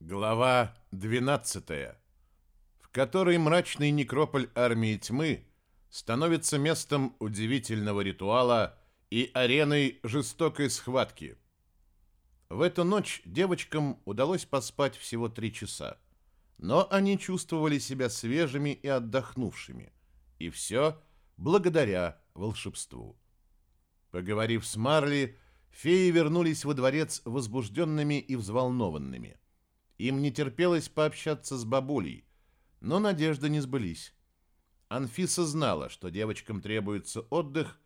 Глава 12, в которой мрачный некрополь армии тьмы становится местом удивительного ритуала и ареной жестокой схватки. В эту ночь девочкам удалось поспать всего три часа, но они чувствовали себя свежими и отдохнувшими, и все благодаря волшебству. Поговорив с Марли, феи вернулись во дворец возбужденными и взволнованными. Им не терпелось пообщаться с бабулей, но надежды не сбылись. Анфиса знала, что девочкам требуется отдых,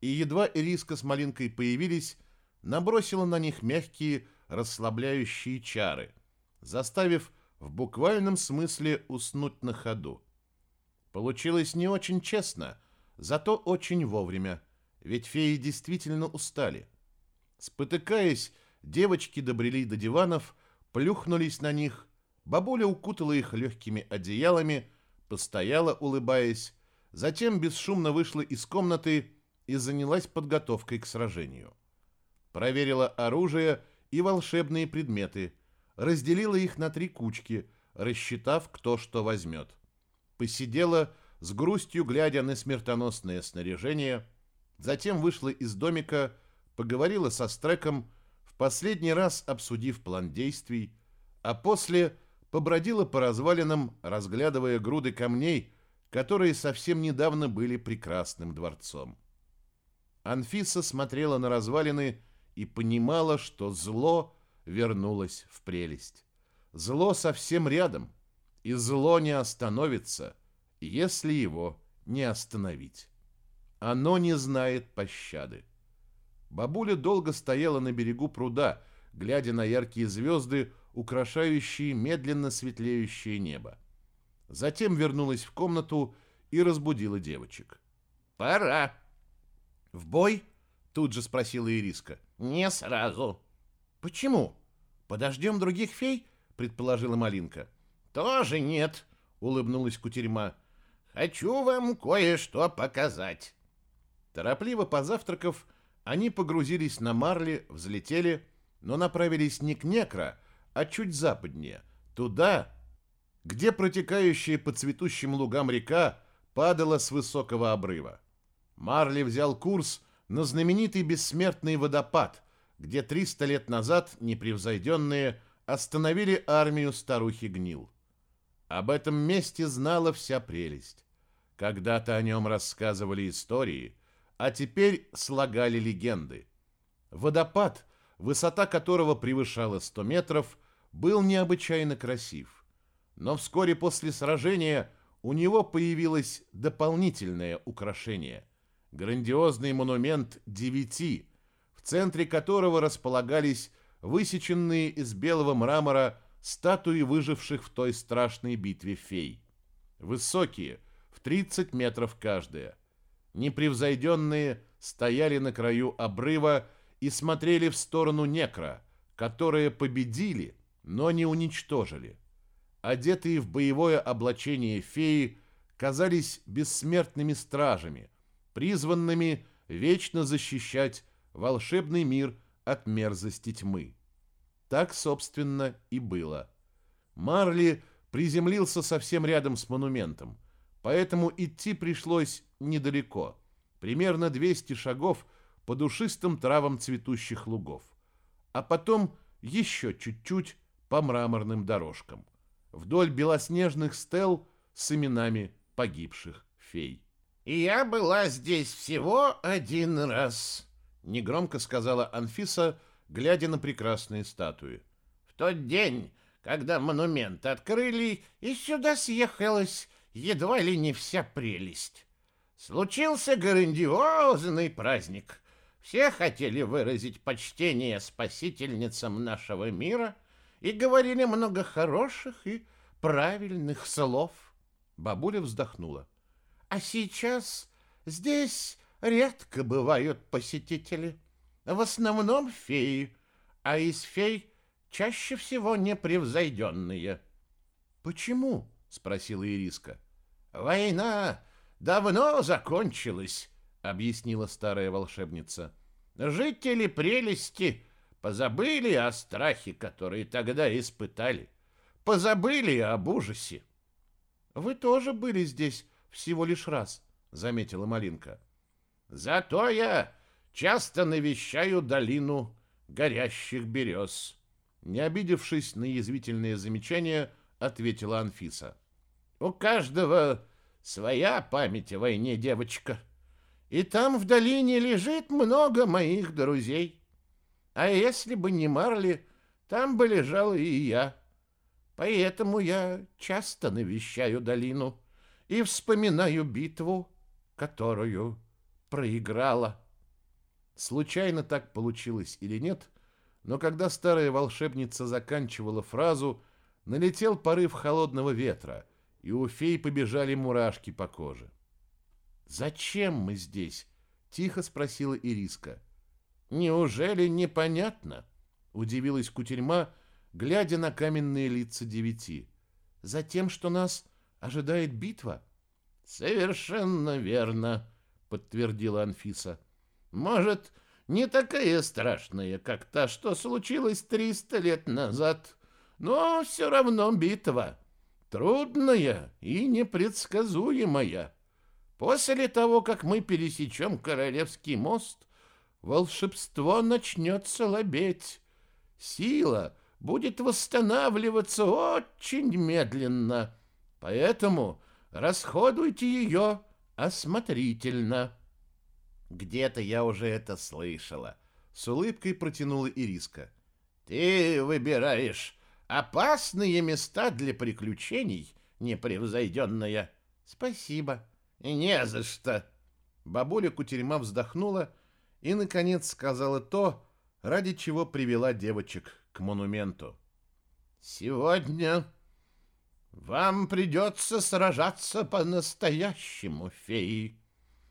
и едва Ириска с Малинкой появились, набросила на них мягкие, расслабляющие чары, заставив в буквальном смысле уснуть на ходу. Получилось не очень честно, зато очень вовремя, ведь феи действительно устали. Спотыкаясь, девочки добрели до диванов, плюхнулись на них, бабуля укутала их легкими одеялами, постояла, улыбаясь, затем бесшумно вышла из комнаты и занялась подготовкой к сражению. Проверила оружие и волшебные предметы, разделила их на три кучки, рассчитав, кто что возьмет. Посидела, с грустью глядя на смертоносное снаряжение, затем вышла из домика, поговорила со Стреком, последний раз обсудив план действий, а после побродила по развалинам, разглядывая груды камней, которые совсем недавно были прекрасным дворцом. Анфиса смотрела на развалины и понимала, что зло вернулось в прелесть. Зло совсем рядом, и зло не остановится, если его не остановить. Оно не знает пощады. Бабуля долго стояла на берегу пруда, глядя на яркие звезды, украшающие медленно светлеющее небо. Затем вернулась в комнату и разбудила девочек. «Пора!» «В бой?» — тут же спросила Ириска. «Не сразу». «Почему? Подождем других фей?» — предположила Малинка. «Тоже нет», — улыбнулась Кутерьма. «Хочу вам кое-что показать». Торопливо позавтракав, они погрузились на Марли, взлетели, но направились не к Некро, а чуть западнее, туда, где протекающая по цветущим лугам река падала с высокого обрыва. Марли взял курс на знаменитый бессмертный водопад, где 300 лет назад непревзойденные остановили армию старухи Гнил. Об этом месте знала вся прелесть. Когда-то о нем рассказывали истории – а теперь слагали легенды. Водопад, высота которого превышала 100 метров, был необычайно красив. Но вскоре после сражения у него появилось дополнительное украшение – грандиозный монумент девяти, в центре которого располагались высеченные из белого мрамора статуи выживших в той страшной битве фей. Высокие, в 30 метров каждая – непревзойденные стояли на краю обрыва и смотрели в сторону некра, которые победили, но не уничтожили. Одетые в боевое облачение феи казались бессмертными стражами, призванными вечно защищать волшебный мир от мерзости тьмы. Так, собственно, и было. Марли приземлился совсем рядом с монументом, поэтому идти пришлось недалеко, примерно 200 шагов по душистым травам цветущих лугов, а потом еще чуть-чуть по мраморным дорожкам, вдоль белоснежных стел с именами погибших фей. «Я была здесь всего один раз», — негромко сказала Анфиса, глядя на прекрасные статуи. «В тот день, когда монумент открыли, и сюда съехалась едва ли не вся прелесть. Случился грандиозный праздник. Все хотели выразить почтение спасительницам нашего мира и говорили много хороших и правильных слов. Бабуля вздохнула. А сейчас здесь редко бывают посетители. В основном феи, а из фей чаще всего непревзойденные. «Почему?» — спросила Ириска. «Война давно закончилась, объяснила старая волшебница. Жители прелести позабыли о страхе, который тогда испытали. позабыли об ужасе. Вы тоже были здесь всего лишь раз, заметила Малинка. Зато я часто навещаю долину горящих берез. Не обидевшись на язвительные замечания, ответила Анфиса. У каждого своя память о войне, девочка. И там в долине лежит много моих друзей. А если бы не Марли, там бы лежал и я. Поэтому я часто навещаю долину и вспоминаю битву, которую проиграла. Случайно так получилось или нет, но когда старая волшебница заканчивала фразу, налетел порыв холодного ветра, и у фей побежали мурашки по коже. «Зачем мы здесь?» — тихо спросила Ириска. «Неужели непонятно?» — удивилась кутерьма, глядя на каменные лица девяти. «Затем, что нас ожидает битва?» «Совершенно верно», — подтвердила Анфиса. «Может, не такая страшная, как та, что случилась триста лет назад, но все равно битва. Трудная и непредсказуемая. После того, как мы пересечем Королевский мост, волшебство начнет слабеть. Сила будет восстанавливаться очень медленно, поэтому расходуйте ее осмотрительно. Где-то я уже это слышала. С улыбкой протянула Ириска. Ты выбираешь опасные места для приключений, непревзойденная. Спасибо. Не за что. Бабуля Кутерьма вздохнула и, наконец, сказала то, ради чего привела девочек к монументу. «Сегодня вам придется сражаться по-настоящему, феи,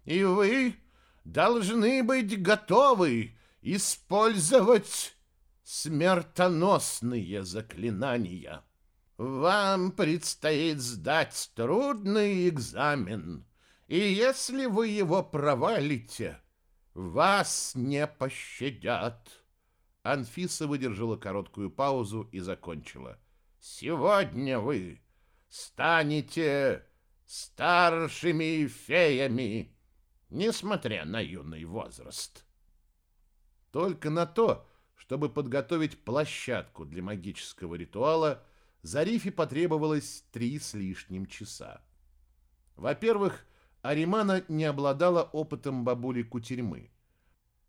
и вы должны быть готовы использовать смертоносные заклинания. Вам предстоит сдать трудный экзамен, и если вы его провалите, вас не пощадят. Анфиса выдержала короткую паузу и закончила. Сегодня вы станете старшими феями, несмотря на юный возраст. Только на то, чтобы подготовить площадку для магического ритуала, Зарифе потребовалось три с лишним часа. Во-первых, Аримана не обладала опытом бабули кутерьмы,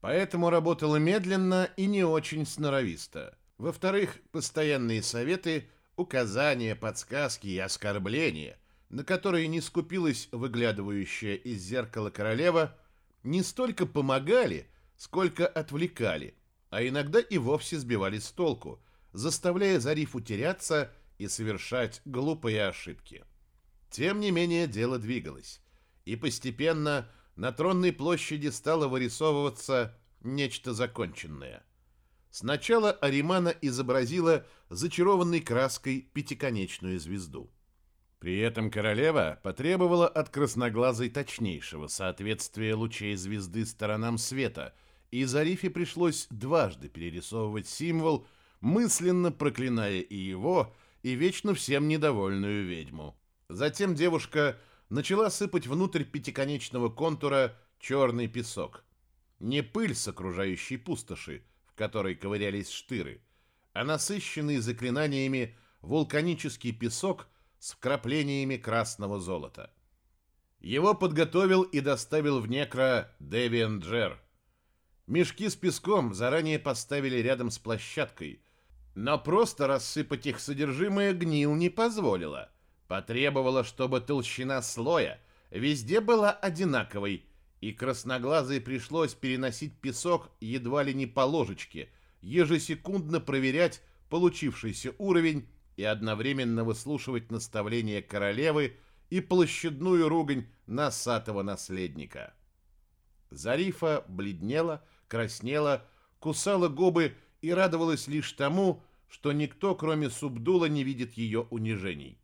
поэтому работала медленно и не очень сноровисто. Во-вторых, постоянные советы, указания, подсказки и оскорбления, на которые не скупилась выглядывающая из зеркала королева, не столько помогали, сколько отвлекали, а иногда и вовсе сбивали с толку, заставляя Зарифу теряться и совершать глупые ошибки. Тем не менее, дело двигалось и постепенно на тронной площади стало вырисовываться нечто законченное. Сначала Аримана изобразила зачарованной краской пятиконечную звезду. При этом королева потребовала от красноглазой точнейшего соответствия лучей звезды сторонам света, и Зарифе пришлось дважды перерисовывать символ, мысленно проклиная и его, и вечно всем недовольную ведьму. Затем девушка начала сыпать внутрь пятиконечного контура черный песок. Не пыль с окружающей пустоши, в которой ковырялись штыры, а насыщенный заклинаниями вулканический песок с вкраплениями красного золота. Его подготовил и доставил в некро Девиан Джер. Мешки с песком заранее поставили рядом с площадкой, но просто рассыпать их содержимое гнил не позволило – Потребовала, чтобы толщина слоя везде была одинаковой, и красноглазой пришлось переносить песок едва ли не по ложечке, ежесекундно проверять получившийся уровень и одновременно выслушивать наставления королевы и площадную ругань носатого наследника. Зарифа бледнела, краснела, кусала губы и радовалась лишь тому, что никто, кроме Субдула, не видит ее унижений.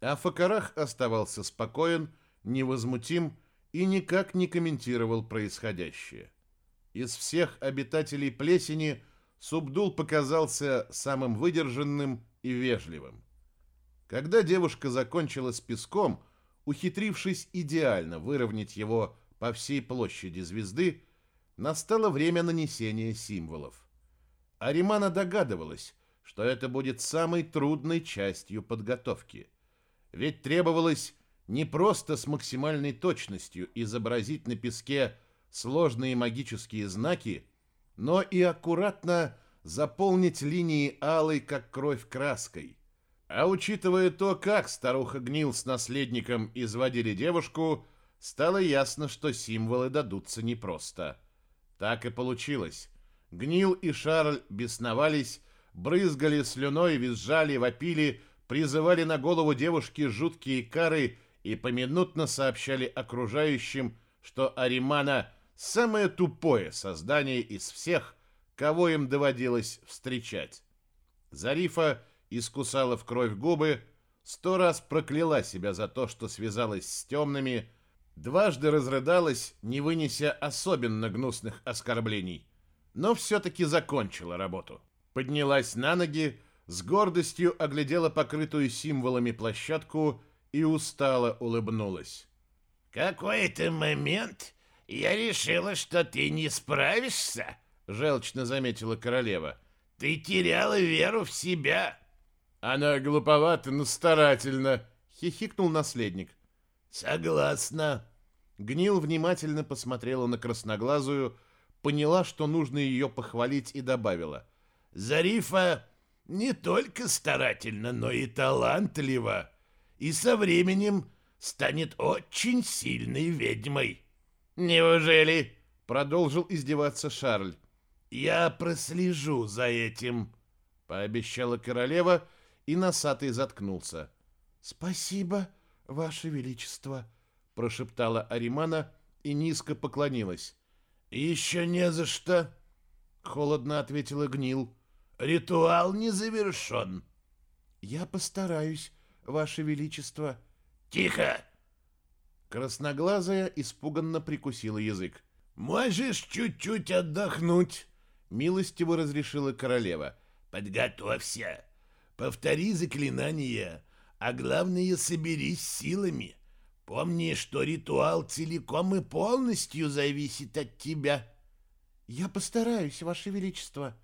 А Факарах оставался спокоен, невозмутим и никак не комментировал происходящее. Из всех обитателей плесени Субдул показался самым выдержанным и вежливым. Когда девушка закончила с песком, ухитрившись идеально выровнять его по всей площади звезды, настало время нанесения символов. Аримана догадывалась, что это будет самой трудной частью подготовки. Ведь требовалось не просто с максимальной точностью изобразить на песке сложные магические знаки, но и аккуратно заполнить линии алой, как кровь, краской. А учитывая то, как старуха Гнил с наследником изводили девушку, стало ясно, что символы дадутся непросто. Так и получилось. Гнил и Шарль бесновались, брызгали слюной, визжали, вопили, призывали на голову девушки жуткие кары и поминутно сообщали окружающим, что Аримана – самое тупое создание из всех, кого им доводилось встречать. Зарифа искусала в кровь губы, сто раз прокляла себя за то, что связалась с темными, дважды разрыдалась, не вынеся особенно гнусных оскорблений, но все-таки закончила работу. Поднялась на ноги, с гордостью оглядела покрытую символами площадку и устало улыбнулась. «Какой-то момент я решила, что ты не справишься», — желчно заметила королева. «Ты теряла веру в себя». «Она глуповата, но старательно», — хихикнул наследник. «Согласна». Гнил внимательно посмотрела на красноглазую, поняла, что нужно ее похвалить и добавила. «Зарифа не только старательно, но и талантлива, и со временем станет очень сильной ведьмой». «Неужели?» — продолжил издеваться Шарль. «Я прослежу за этим», — пообещала королева, и носатый заткнулся. «Спасибо, Ваше Величество», — прошептала Аримана и низко поклонилась. «Еще не за что», — холодно ответила Гнил. «Ритуал не завершен». «Я постараюсь, Ваше Величество». «Тихо!» Красноглазая испуганно прикусила язык. «Можешь чуть-чуть отдохнуть», — милостиво разрешила королева. «Подготовься, повтори заклинание, а главное, соберись силами. Помни, что ритуал целиком и полностью зависит от тебя». «Я постараюсь, Ваше Величество».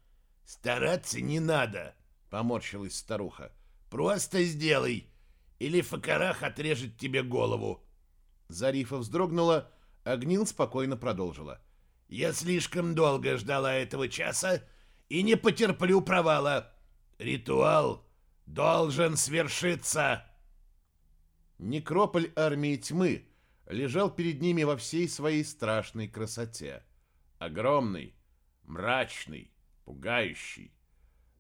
«Стараться не надо», — поморщилась старуха. «Просто сделай, или Факарах отрежет тебе голову». Зарифа вздрогнула, а Гнил спокойно продолжила. «Я слишком долго ждала этого часа и не потерплю провала. Ритуал должен свершиться!» Некрополь армии тьмы лежал перед ними во всей своей страшной красоте. Огромный, мрачный, пугающий.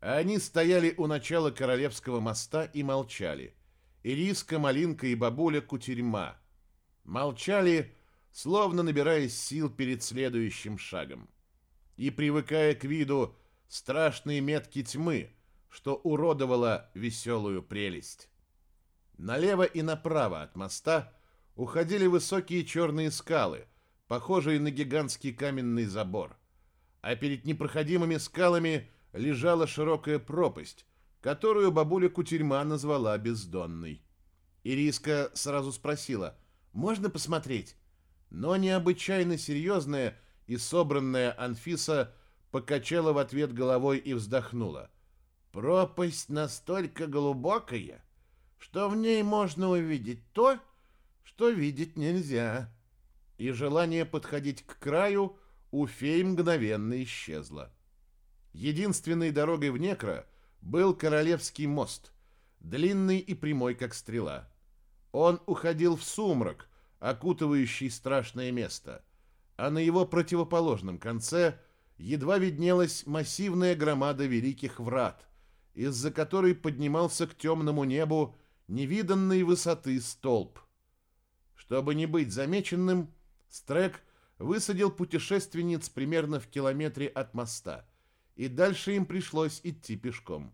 Они стояли у начала Королевского моста и молчали. Ириска, Малинка и бабуля Кутерьма — Молчали, словно набираясь сил перед следующим шагом. И привыкая к виду страшной метки тьмы, что уродовала веселую прелесть. Налево и направо от моста уходили высокие черные скалы, похожие на гигантский каменный забор. А перед непроходимыми скалами лежала широкая пропасть, которую бабуля Кутерьма назвала бездонной. Ириска сразу спросила, можно посмотреть?» Но необычайно серьезная и собранная Анфиса покачала в ответ головой и вздохнула. «Пропасть настолько глубокая, что в ней можно увидеть то, что видеть нельзя». И желание подходить к краю у фей мгновенно исчезло. Единственной дорогой в Некро был Королевский мост, длинный и прямой, как стрела. Он уходил в сумрак, окутывающий страшное место, а на его противоположном конце едва виднелась массивная громада великих врат, из-за которой поднимался к темному небу невиданной высоты столб. Чтобы не быть замеченным, Стрек высадил путешественниц примерно в километре от моста, и дальше им пришлось идти пешком.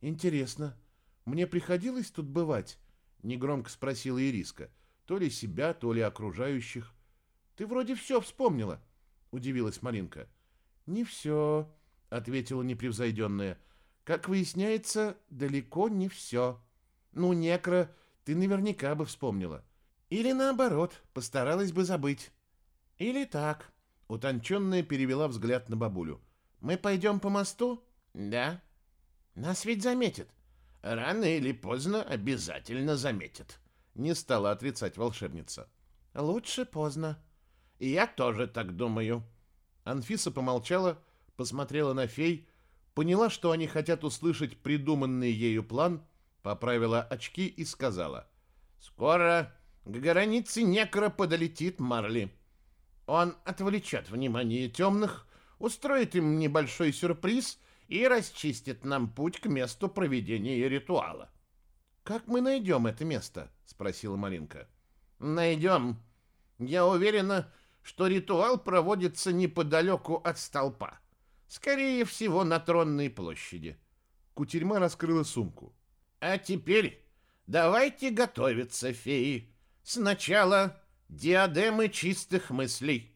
«Интересно, мне приходилось тут бывать?» негромко спросила Ириска. То ли себя, то ли окружающих. Ты вроде все вспомнила, удивилась Маринка. Не все, ответила непревзойденная. Как выясняется, далеко не все. Ну, некро, ты наверняка бы вспомнила. Или наоборот, постаралась бы забыть. Или так. Утонченная перевела взгляд на бабулю. Мы пойдем по мосту? Да. Нас ведь заметят. Рано или поздно обязательно заметят. Не стала отрицать волшебница. Лучше поздно. И я тоже так думаю. Анфиса помолчала, посмотрела на фей, поняла, что они хотят услышать придуманный ею план, поправила очки и сказала. «Скоро к границе некро подолетит Марли. Он отвлечет внимание темных, устроит им небольшой сюрприз и расчистит нам путь к месту проведения ритуала». «Как мы найдем это место?» — спросила Малинка. «Найдем. Я уверена, что ритуал проводится неподалеку от столпа. Скорее всего, на Тронной площади». Кутерьма раскрыла сумку. «А теперь давайте готовиться, феи. Сначала диадемы чистых мыслей».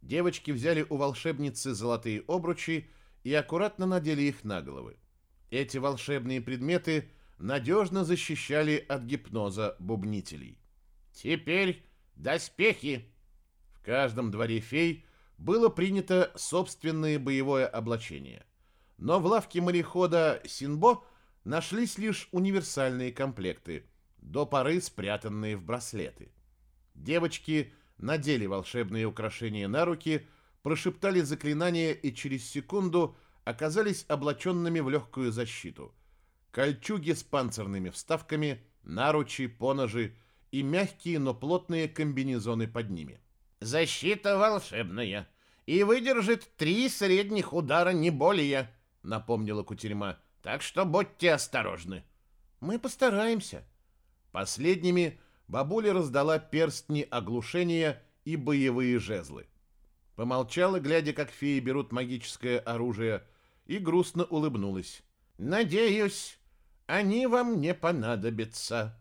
Девочки взяли у волшебницы золотые обручи и аккуратно надели их на головы. Эти волшебные предметы надежно защищали от гипноза бубнителей. «Теперь доспехи!» В каждом дворе фей было принято собственное боевое облачение. Но в лавке морехода Синбо нашлись лишь универсальные комплекты, до поры спрятанные в браслеты. Девочки надели волшебные украшения на руки, прошептали заклинания и через секунду оказались облаченными в легкую защиту. Кольчуги с панцирными вставками, наручи, поножи и мягкие, но плотные комбинезоны под ними. «Защита волшебная и выдержит три средних удара, не более», — напомнила Кутерьма. «Так что будьте осторожны». «Мы постараемся». Последними бабуля раздала перстни оглушения и боевые жезлы. Помолчала, глядя, как феи берут магическое оружие, и грустно улыбнулась. «Надеюсь, они вам не понадобятся».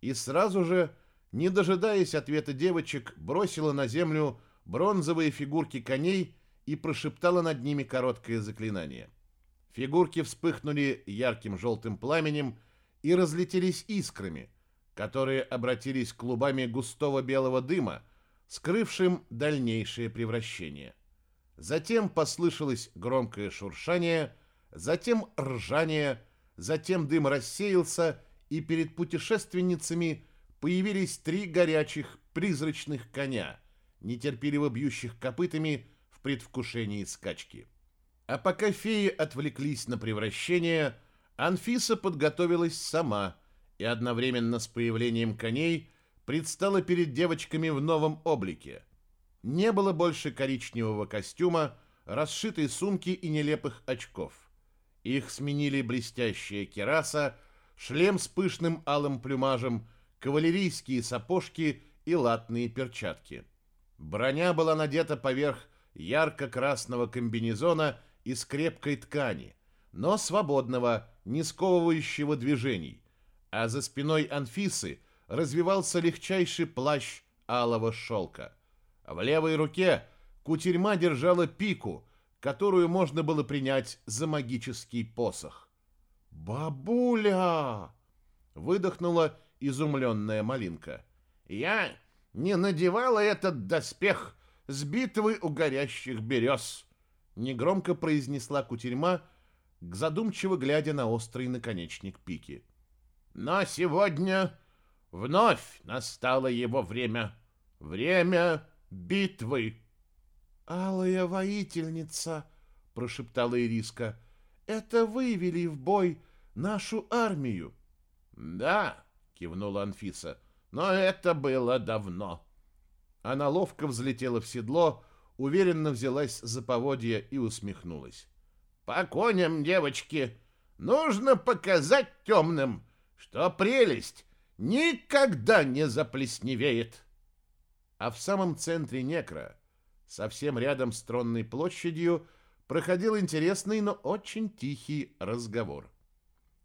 И сразу же, не дожидаясь ответа девочек, бросила на землю бронзовые фигурки коней и прошептала над ними короткое заклинание. Фигурки вспыхнули ярким желтым пламенем и разлетелись искрами, которые обратились клубами густого белого дыма, скрывшим дальнейшее превращение. Затем послышалось громкое шуршание, затем ржание, затем дым рассеялся, и перед путешественницами появились три горячих призрачных коня, нетерпеливо бьющих копытами в предвкушении скачки. А пока феи отвлеклись на превращение, Анфиса подготовилась сама и одновременно с появлением коней предстала перед девочками в новом облике. Не было больше коричневого костюма, расшитой сумки и нелепых очков. Их сменили блестящая кераса, шлем с пышным алым плюмажем, кавалерийские сапожки и латные перчатки. Броня была надета поверх ярко-красного комбинезона из крепкой ткани, но свободного, не сковывающего движений, а за спиной Анфисы – развивался легчайший плащ алого шелка. В левой руке кутерьма держала пику, которую можно было принять за магический посох. «Бабуля!» — выдохнула изумленная малинка. «Я не надевала этот доспех с битвы у горящих берез!» — негромко произнесла кутерьма, задумчиво глядя на острый наконечник пики. «Но сегодня Вновь настало его время. Время битвы. «Алая воительница!» — прошептала Ириска. «Это вы вели в бой нашу армию!» «Да!» — кивнула Анфиса. «Но это было давно!» Она ловко взлетела в седло, уверенно взялась за поводья и усмехнулась. «По коням, девочки! Нужно показать темным, что прелесть никогда не заплесневеет. А в самом центре Некра, совсем рядом с тронной площадью, проходил интересный, но очень тихий разговор.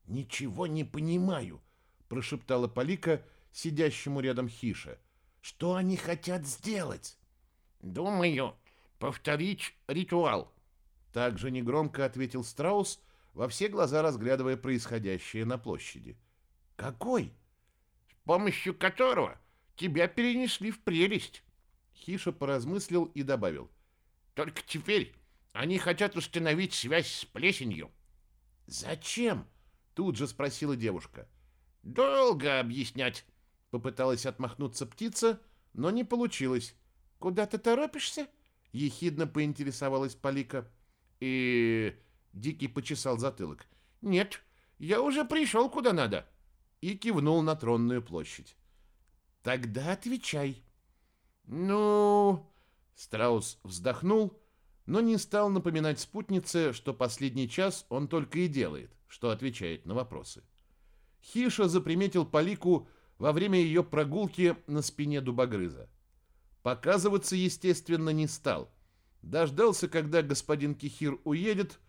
«Ничего не понимаю», — прошептала Полика, сидящему рядом Хиша. «Что они хотят сделать?» «Думаю, повторить ритуал», — также негромко ответил Страус, во все глаза разглядывая происходящее на площади. Какой? С помощью которого тебя перенесли в прелесть. Хиша поразмыслил и добавил. Только теперь они хотят установить связь с плесенью. Зачем? Тут же спросила девушка. Долго объяснять. Попыталась отмахнуться птица, но не получилось. Куда ты торопишься? Ехидно поинтересовалась Полика. И... Дикий почесал затылок. Нет, я уже пришел куда надо. И кивнул на тронную площадь. Тогда отвечай. Ну... Страус вздохнул, но не стал напоминать спутнице, что последний час он только и делает, что отвечает на вопросы. Хиша заприметил Полику во время ее прогулки на спине дубогрыза. Показываться, естественно, не стал. Дождался, когда господин Кихир уедет,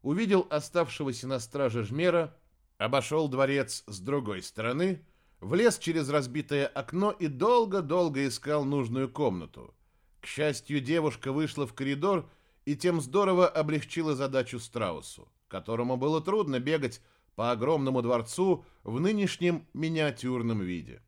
увидел оставшегося на страже жмера, обошел дворец с другой стороны, влез через разбитое окно и долго-долго искал нужную комнату. К счастью, девушка вышла в коридор и тем здорово облегчила задачу Страусу, которому было трудно бегать по огромному дворцу в нынешнем миниатюрном виде.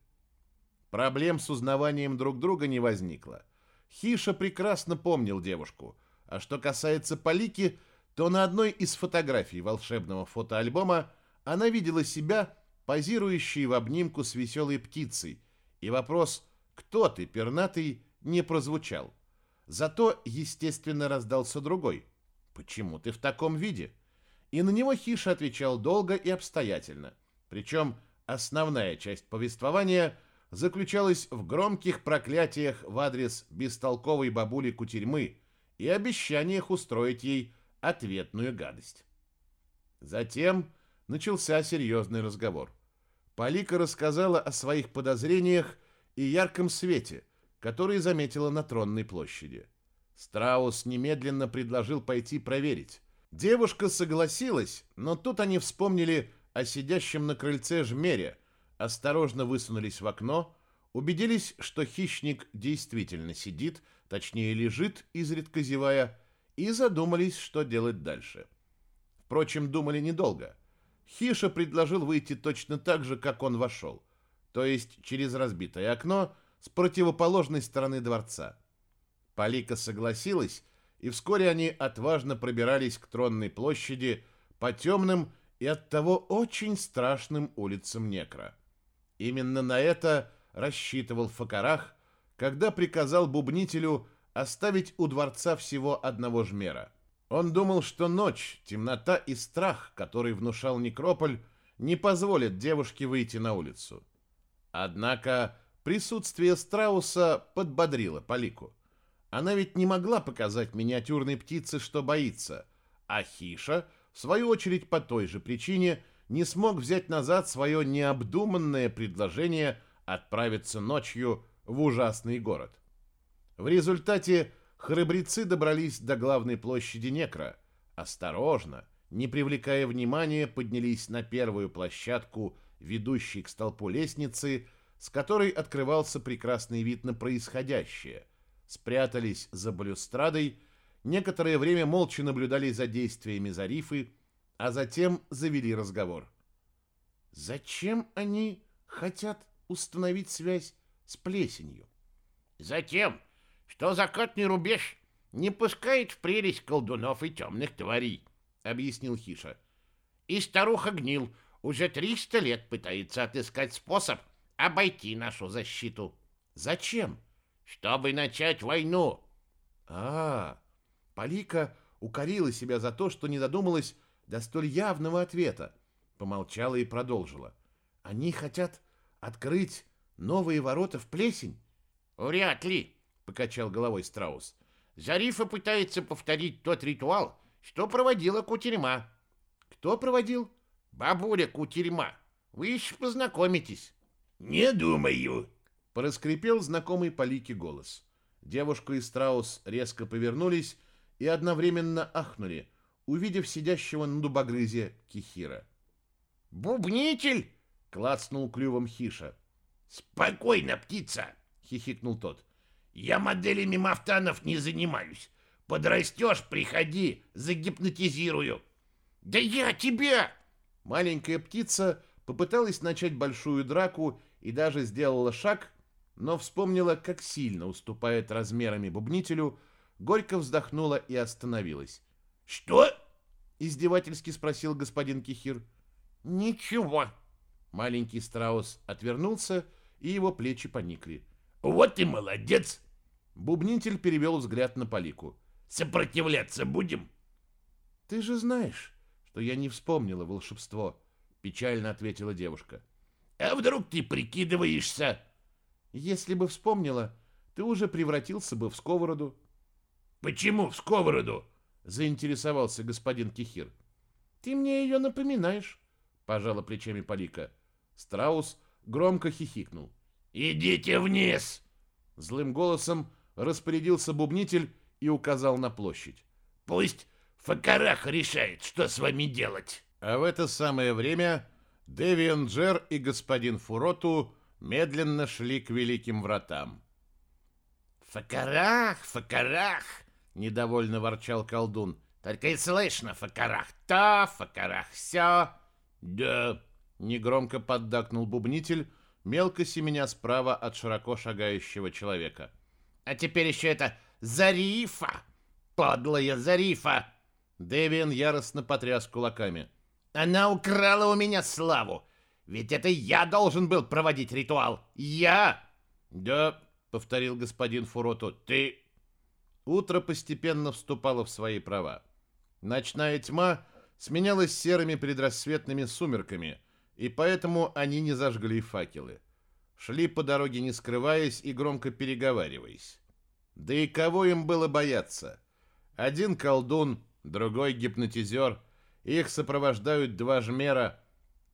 Проблем с узнаванием друг друга не возникло. Хиша прекрасно помнил девушку, а что касается Полики, то на одной из фотографий волшебного фотоальбома она видела себя, позирующей в обнимку с веселой птицей, и вопрос «Кто ты, пернатый?» не прозвучал. Зато, естественно, раздался другой. «Почему ты в таком виде?» И на него Хиша отвечал долго и обстоятельно. Причем основная часть повествования заключалась в громких проклятиях в адрес бестолковой бабули Кутерьмы и обещаниях устроить ей ответную гадость. Затем начался серьезный разговор. Полика рассказала о своих подозрениях и ярком свете, который заметила на тронной площади. Страус немедленно предложил пойти проверить. Девушка согласилась, но тут они вспомнили о сидящем на крыльце жмере, осторожно высунулись в окно, убедились, что хищник действительно сидит, точнее лежит, изредка зевая, и задумались, что делать дальше. Впрочем, думали недолго. Хиша предложил выйти точно так же, как он вошел, то есть через разбитое окно с противоположной стороны дворца. Полика согласилась, и вскоре они отважно пробирались к тронной площади по темным и оттого очень страшным улицам Некра. Именно на это рассчитывал Факарах, когда приказал бубнителю оставить у дворца всего одного жмера. Он думал, что ночь, темнота и страх, который внушал Некрополь, не позволят девушке выйти на улицу. Однако присутствие страуса подбодрило Полику. Она ведь не могла показать миниатюрной птице, что боится, а Хиша, в свою очередь по той же причине, не смог взять назад свое необдуманное предложение отправиться ночью в ужасный город. В результате храбрецы добрались до главной площади Некра. Осторожно, не привлекая внимания, поднялись на первую площадку, ведущей к столпу лестницы, с которой открывался прекрасный вид на происходящее – спрятались за балюстрадой, некоторое время молча наблюдали за действиями Зарифы, а затем завели разговор. Зачем они хотят установить связь с плесенью? Затем, что закатный рубеж не пускает в прелесть колдунов и темных тварей, объяснил Хиша. И старуха Гнил уже триста лет пытается отыскать способ обойти нашу защиту. Зачем? чтобы начать войну. А, Полика укорила себя за то, что не додумалась до столь явного ответа. Помолчала и продолжила. Они хотят открыть новые ворота в плесень? Вряд ли, покачал головой Страус. Зарифа пытается повторить тот ритуал, что проводила Кутерьма. Кто проводил? Бабуля Кутерьма. Вы еще познакомитесь. Не думаю, Пораскрипел знакомый Полике голос. Девушка и Страус резко повернулись и одновременно ахнули, увидев сидящего на дубогрызе Кихира. «Бубнитель!» — клацнул клювом Хиша. «Спокойно, птица!» — хихикнул тот. «Я моделями мафтанов не занимаюсь. Подрастешь, приходи, загипнотизирую». «Да я тебя!» Маленькая птица попыталась начать большую драку и даже сделала шаг, но вспомнила, как сильно уступает размерами бубнителю, горько вздохнула и остановилась. «Что?» — издевательски спросил господин Кихир. «Ничего». Маленький страус отвернулся, и его плечи поникли. «Вот и молодец!» Бубнитель перевел взгляд на Полику. «Сопротивляться будем?» «Ты же знаешь, что я не вспомнила волшебство», — печально ответила девушка. «А вдруг ты прикидываешься?» «Если бы вспомнила, ты уже превратился бы в сковороду». «Почему в сковороду?» — заинтересовался господин Кихир. «Ты мне ее напоминаешь», — пожала плечами Полика. Страус громко хихикнул. «Идите вниз!» Злым голосом распорядился бубнитель и указал на площадь. «Пусть Факарах решает, что с вами делать!» А в это самое время Девиан Джер и господин Фуроту медленно шли к великим вратам. «Факарах, Факарах!» — недовольно ворчал колдун. «Только и слышно, Факарах то, Факарах все!» «Да!» — негромко поддакнул бубнитель, мелко семеня справа от широко шагающего человека. «А теперь еще это Зарифа! Подлая Зарифа!» Девиан яростно потряс кулаками. «Она украла у меня славу! Ведь это я должен был проводить ритуал! Я!» «Да», — повторил господин Фурото, — «ты...» Утро постепенно вступало в свои права. Ночная тьма сменялась серыми предрассветными сумерками, и поэтому они не зажгли факелы. Шли по дороге не скрываясь и громко переговариваясь. Да и кого им было бояться? Один колдун, другой гипнотизер, их сопровождают два жмера,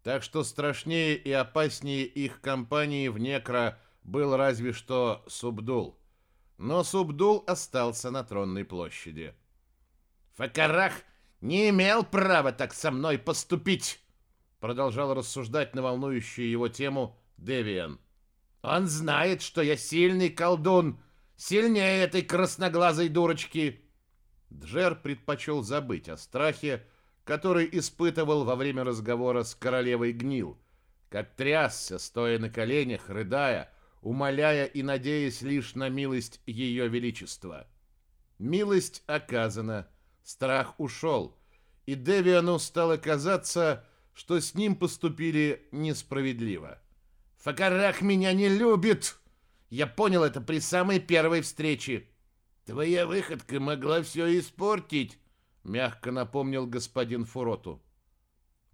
так что страшнее и опаснее их компании в Некро был разве что Субдул. Но Субдул остался на тронной площади. «Факарах не имел права так со мной поступить!» Продолжал рассуждать на волнующую его тему Девиан. «Он знает, что я сильный колдун, сильнее этой красноглазой дурочки!» Джер предпочел забыть о страхе, который испытывал во время разговора с королевой Гнил, как трясся, стоя на коленях, рыдая, умоляя и надеясь лишь на милость ее величества. Милость оказана, страх ушел, и Девиану стало казаться, что с ним поступили несправедливо. «Факарах меня не любит!» Я понял это при самой первой встрече. Твоя выходка могла все испортить, мягко напомнил господин Фуроту.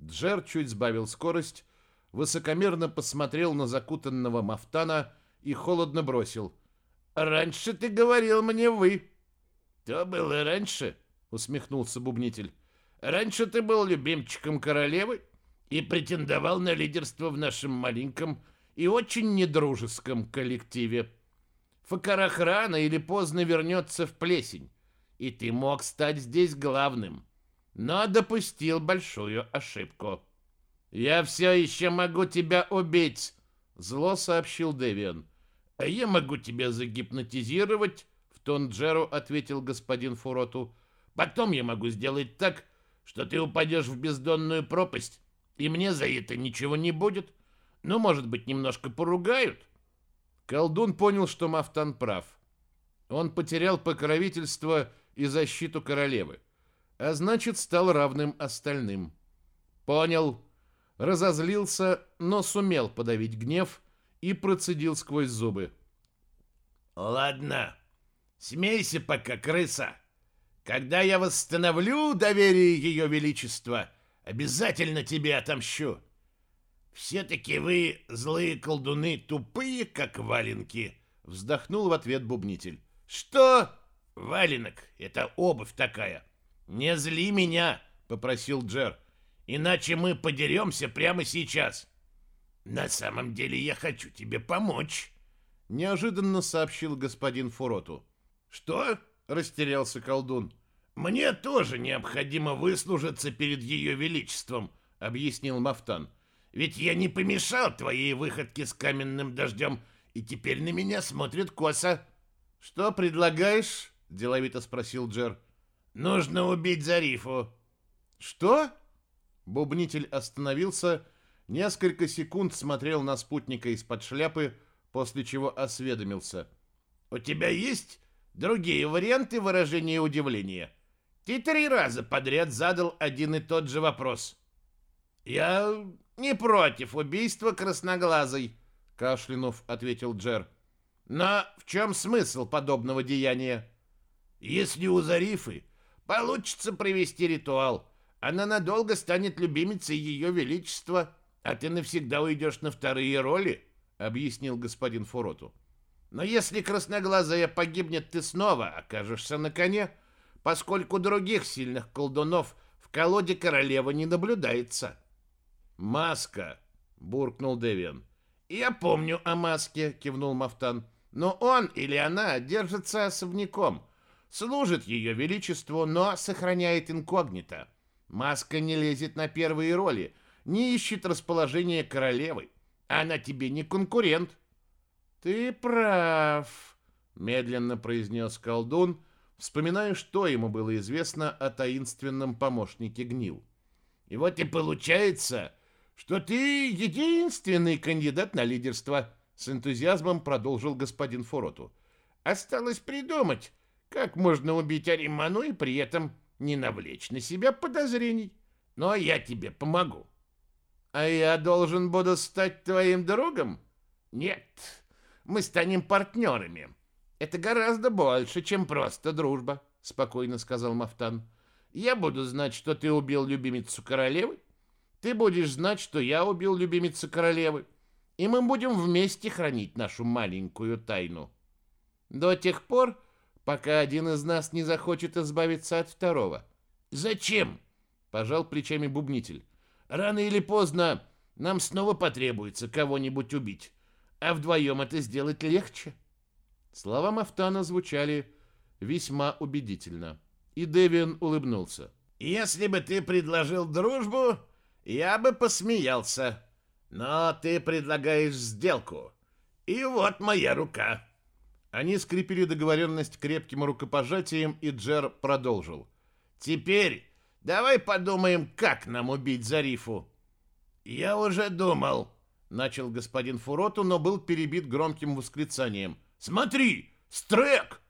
Джер чуть сбавил скорость, высокомерно посмотрел на закутанного Мафтана и холодно бросил. «Раньше ты говорил мне «вы». «То было раньше», — усмехнулся бубнитель. «Раньше ты был любимчиком королевы и претендовал на лидерство в нашем маленьком и очень недружеском коллективе. Факарах рано или поздно вернется в плесень, и ты мог стать здесь главным, но допустил большую ошибку. «Я все еще могу тебя убить», — зло сообщил Девиан. «А я могу тебя загипнотизировать», — в тон Джеру ответил господин Фуроту. «Потом я могу сделать так, что ты упадешь в бездонную пропасть, и мне за это ничего не будет. Ну, может быть, немножко поругают. Колдун понял, что Мафтан прав. Он потерял покровительство и защиту королевы, а значит, стал равным остальным. Понял, разозлился, но сумел подавить гнев и процедил сквозь зубы. «Ладно, смейся пока, крыса. Когда я восстановлю доверие Ее Величества, обязательно тебе отомщу. «Все-таки вы, злые колдуны, тупые, как валенки!» Вздохнул в ответ бубнитель. «Что?» «Валенок — это обувь такая!» «Не зли меня!» — попросил Джер. «Иначе мы подеремся прямо сейчас!» «На самом деле я хочу тебе помочь!» Неожиданно сообщил господин Фуроту. «Что?» — растерялся колдун. «Мне тоже необходимо выслужиться перед ее величеством», — объяснил Мафтан. Ведь я не помешал твоей выходке с каменным дождем, и теперь на меня смотрят косо. Что предлагаешь? деловито спросил Джер. Нужно убить Зарифу. Что? Бубнитель остановился, несколько секунд смотрел на спутника из-под шляпы, после чего осведомился. «У тебя есть другие варианты выражения удивления?» Ты три раза подряд задал один и тот же вопрос. «Я не против убийства красноглазой», — кашлянув ответил Джер. «Но в чем смысл подобного деяния?» «Если у Зарифы получится провести ритуал, она надолго станет любимицей ее величества, а ты навсегда уйдешь на вторые роли», — объяснил господин Фуроту. «Но если красноглазая погибнет, ты снова окажешься на коне, поскольку других сильных колдунов в колоде королевы не наблюдается». «Маска!» — буркнул Девиан. «Я помню о маске», — кивнул Мафтан. «Но он или она держится особняком, служит ее величеству, но сохраняет инкогнито. Маска не лезет на первые роли, не ищет расположение королевы. Она тебе не конкурент». «Ты прав», — медленно произнес колдун, вспоминая, что ему было известно о таинственном помощнике Гнил. «И вот и получается, что ты единственный кандидат на лидерство, с энтузиазмом продолжил господин Фороту. Осталось придумать, как можно убить Ариману и при этом не навлечь на себя подозрений. Но я тебе помогу. А я должен буду стать твоим другом? Нет, мы станем партнерами. Это гораздо больше, чем просто дружба, спокойно сказал Мафтан. Я буду знать, что ты убил любимицу королевы, ты будешь знать, что я убил любимицу королевы, и мы будем вместе хранить нашу маленькую тайну. До тех пор, пока один из нас не захочет избавиться от второго. Зачем? Пожал плечами бубнитель. Рано или поздно нам снова потребуется кого-нибудь убить, а вдвоем это сделать легче. Слова Мафтана звучали весьма убедительно, и Девиан улыбнулся. «Если бы ты предложил дружбу, я бы посмеялся. Но ты предлагаешь сделку. И вот моя рука. Они скрепили договоренность крепким рукопожатием, и Джер продолжил. Теперь давай подумаем, как нам убить Зарифу. Я уже думал, начал господин Фуроту, но был перебит громким восклицанием. Смотри, стрек!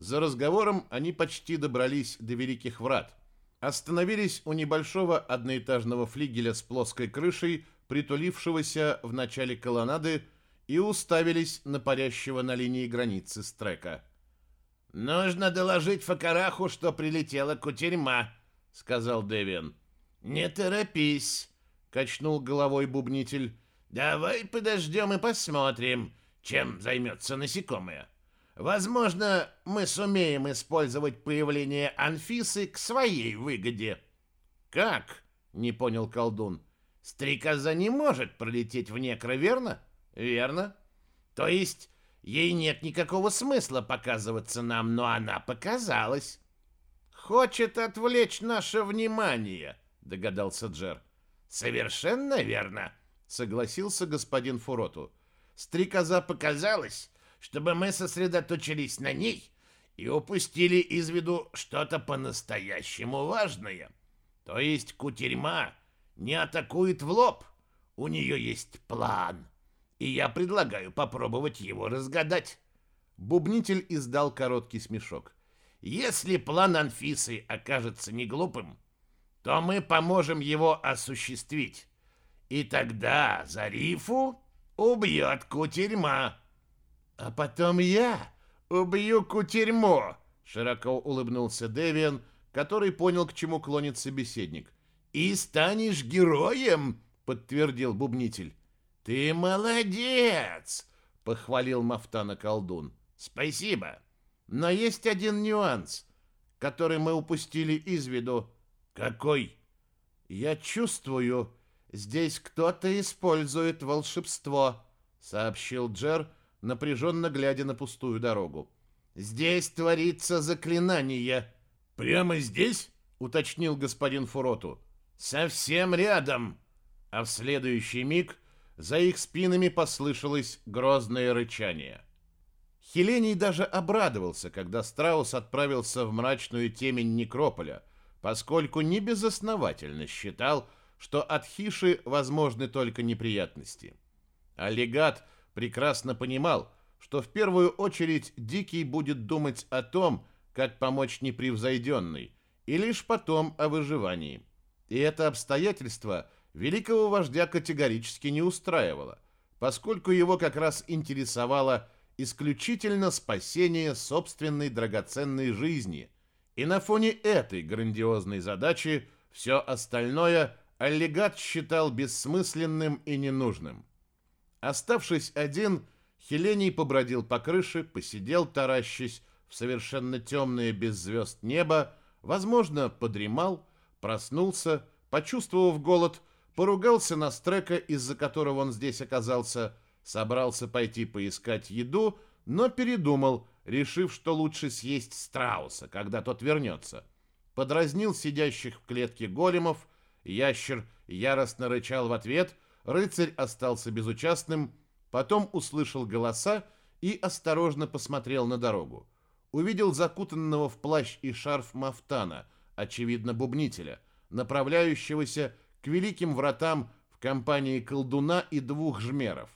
За разговором они почти добрались до Великих Врат остановились у небольшого одноэтажного флигеля с плоской крышей, притулившегося в начале колоннады, и уставились на парящего на линии границы стрека. «Нужно доложить Факараху, что прилетела кутерьма», — сказал Девиан. «Не торопись», — качнул головой бубнитель. «Давай подождем и посмотрим, чем займется насекомое». Возможно, мы сумеем использовать появление Анфисы к своей выгоде. Как? Не понял колдун. Стрекоза не может пролететь в некро, верно? Верно. То есть ей нет никакого смысла показываться нам, но она показалась. Хочет отвлечь наше внимание, догадался Джер. Совершенно верно, согласился господин Фуроту. Стрекоза показалась, чтобы мы сосредоточились на ней и упустили из виду что-то по-настоящему важное. То есть кутерьма не атакует в лоб. У нее есть план, и я предлагаю попробовать его разгадать. Бубнитель издал короткий смешок. Если план Анфисы окажется не глупым, то мы поможем его осуществить. И тогда Зарифу убьет кутерьма. «А потом я убью кутерьмо!» Широко улыбнулся Девиан, который понял, к чему клонит собеседник. «И станешь героем!» — подтвердил бубнитель. «Ты молодец!» — похвалил Мафтана колдун. «Спасибо. Но есть один нюанс, который мы упустили из виду». «Какой?» «Я чувствую, здесь кто-то использует волшебство», — сообщил Джер, — напряженно глядя на пустую дорогу. «Здесь творится заклинание». «Прямо здесь?» — уточнил господин Фуроту. «Совсем рядом». А в следующий миг за их спинами послышалось грозное рычание. Хелений даже обрадовался, когда Страус отправился в мрачную темень некрополя, поскольку небезосновательно считал, что от Хиши возможны только неприятности. Аллигат прекрасно понимал, что в первую очередь Дикий будет думать о том, как помочь непревзойденной, и лишь потом о выживании. И это обстоятельство великого вождя категорически не устраивало, поскольку его как раз интересовало исключительно спасение собственной драгоценной жизни, и на фоне этой грандиозной задачи все остальное аллигат считал бессмысленным и ненужным. Оставшись один, Хелений побродил по крыше, посидел, таращась в совершенно темное без звезд небо, возможно, подремал, проснулся, почувствовав голод, поругался на Стрека, из-за которого он здесь оказался, собрался пойти поискать еду, но передумал, решив, что лучше съесть страуса, когда тот вернется. Подразнил сидящих в клетке големов, ящер яростно рычал в ответ, рыцарь остался безучастным, потом услышал голоса и осторожно посмотрел на дорогу. Увидел закутанного в плащ и шарф Мафтана, очевидно, бубнителя, направляющегося к великим вратам в компании колдуна и двух жмеров.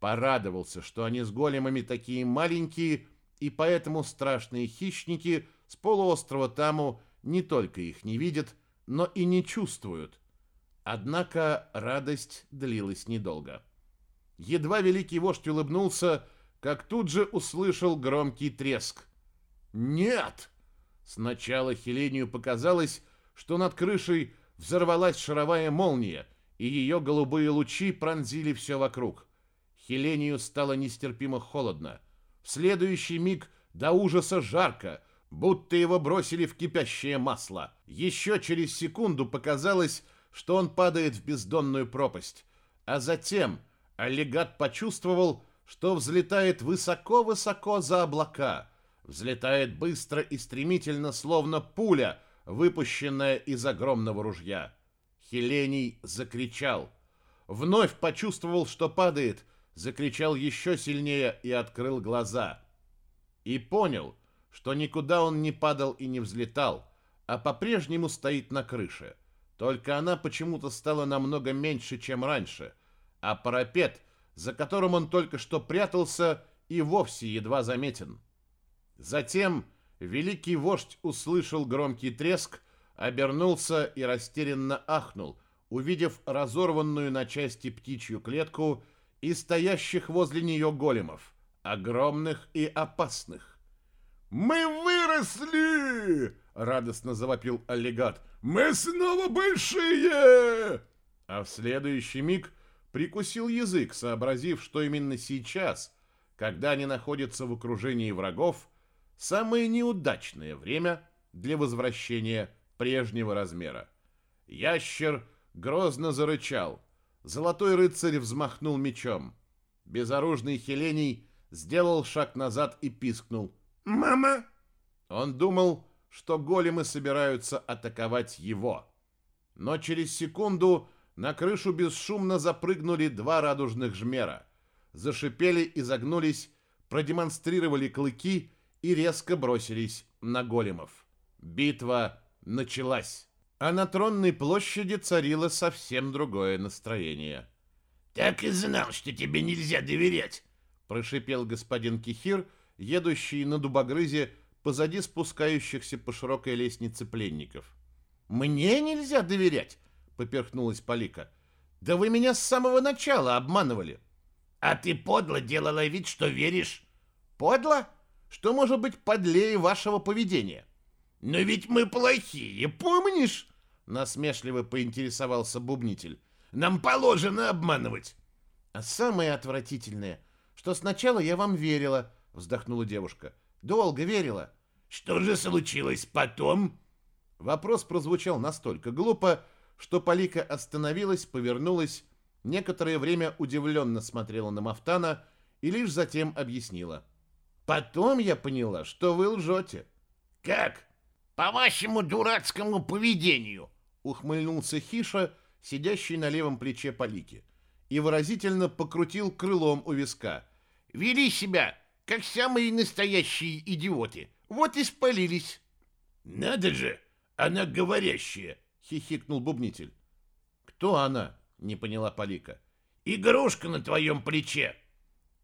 Порадовался, что они с големами такие маленькие, и поэтому страшные хищники с полуострова Таму не только их не видят, но и не чувствуют. Однако радость длилась недолго. Едва великий вождь улыбнулся, как тут же услышал громкий треск. «Нет!» Сначала Хелению показалось, что над крышей взорвалась шаровая молния, и ее голубые лучи пронзили все вокруг. Хелению стало нестерпимо холодно. В следующий миг до ужаса жарко, будто его бросили в кипящее масло. Еще через секунду показалось, что он падает в бездонную пропасть. А затем аллигат почувствовал, что взлетает высоко-высоко за облака. Взлетает быстро и стремительно, словно пуля, выпущенная из огромного ружья. Хелений закричал. Вновь почувствовал, что падает — закричал еще сильнее и открыл глаза. И понял, что никуда он не падал и не взлетал, а по-прежнему стоит на крыше. Только она почему-то стала намного меньше, чем раньше, а парапет, за которым он только что прятался, и вовсе едва заметен. Затем великий вождь услышал громкий треск, обернулся и растерянно ахнул, увидев разорванную на части птичью клетку и стоящих возле нее големов, огромных и опасных. «Мы выросли!» — радостно завопил аллигат. «Мы снова большие!» А в следующий миг прикусил язык, сообразив, что именно сейчас, когда они находятся в окружении врагов, самое неудачное время для возвращения прежнего размера. Ящер грозно зарычал — Золотой рыцарь взмахнул мечом. Безоружный Хелений сделал шаг назад и пискнул. «Мама!» Он думал, что големы собираются атаковать его. Но через секунду на крышу бесшумно запрыгнули два радужных жмера. Зашипели и загнулись, продемонстрировали клыки и резко бросились на големов. Битва началась а на тронной площади царило совсем другое настроение. «Так и знал, что тебе нельзя доверять!» — прошипел господин Кихир, едущий на дубогрызе позади спускающихся по широкой лестнице пленников. «Мне нельзя доверять!» — поперхнулась Полика. «Да вы меня с самого начала обманывали!» «А ты подло делала вид, что веришь!» «Подло? Что может быть подлее вашего поведения?» «Но ведь мы плохие, помнишь?» Насмешливо поинтересовался бубнитель. «Нам положено обманывать». «А самое отвратительное, что сначала я вам верила», вздохнула девушка. «Долго верила». «Что же случилось потом?» Вопрос прозвучал настолько глупо, что Полика остановилась, повернулась, некоторое время удивленно смотрела на Мафтана и лишь затем объяснила. «Потом я поняла, что вы лжете». «Как?» По вашему дурацкому поведению, ухмыльнулся Хиша, сидящий на левом плече Полики, и выразительно покрутил крылом у виска. Вели себя, как самые настоящие идиоты. Вот и спалились. Надо же, она говорящая, хихикнул бубнитель. «Кто она?» — не поняла Полика. «Игрушка на твоем плече!»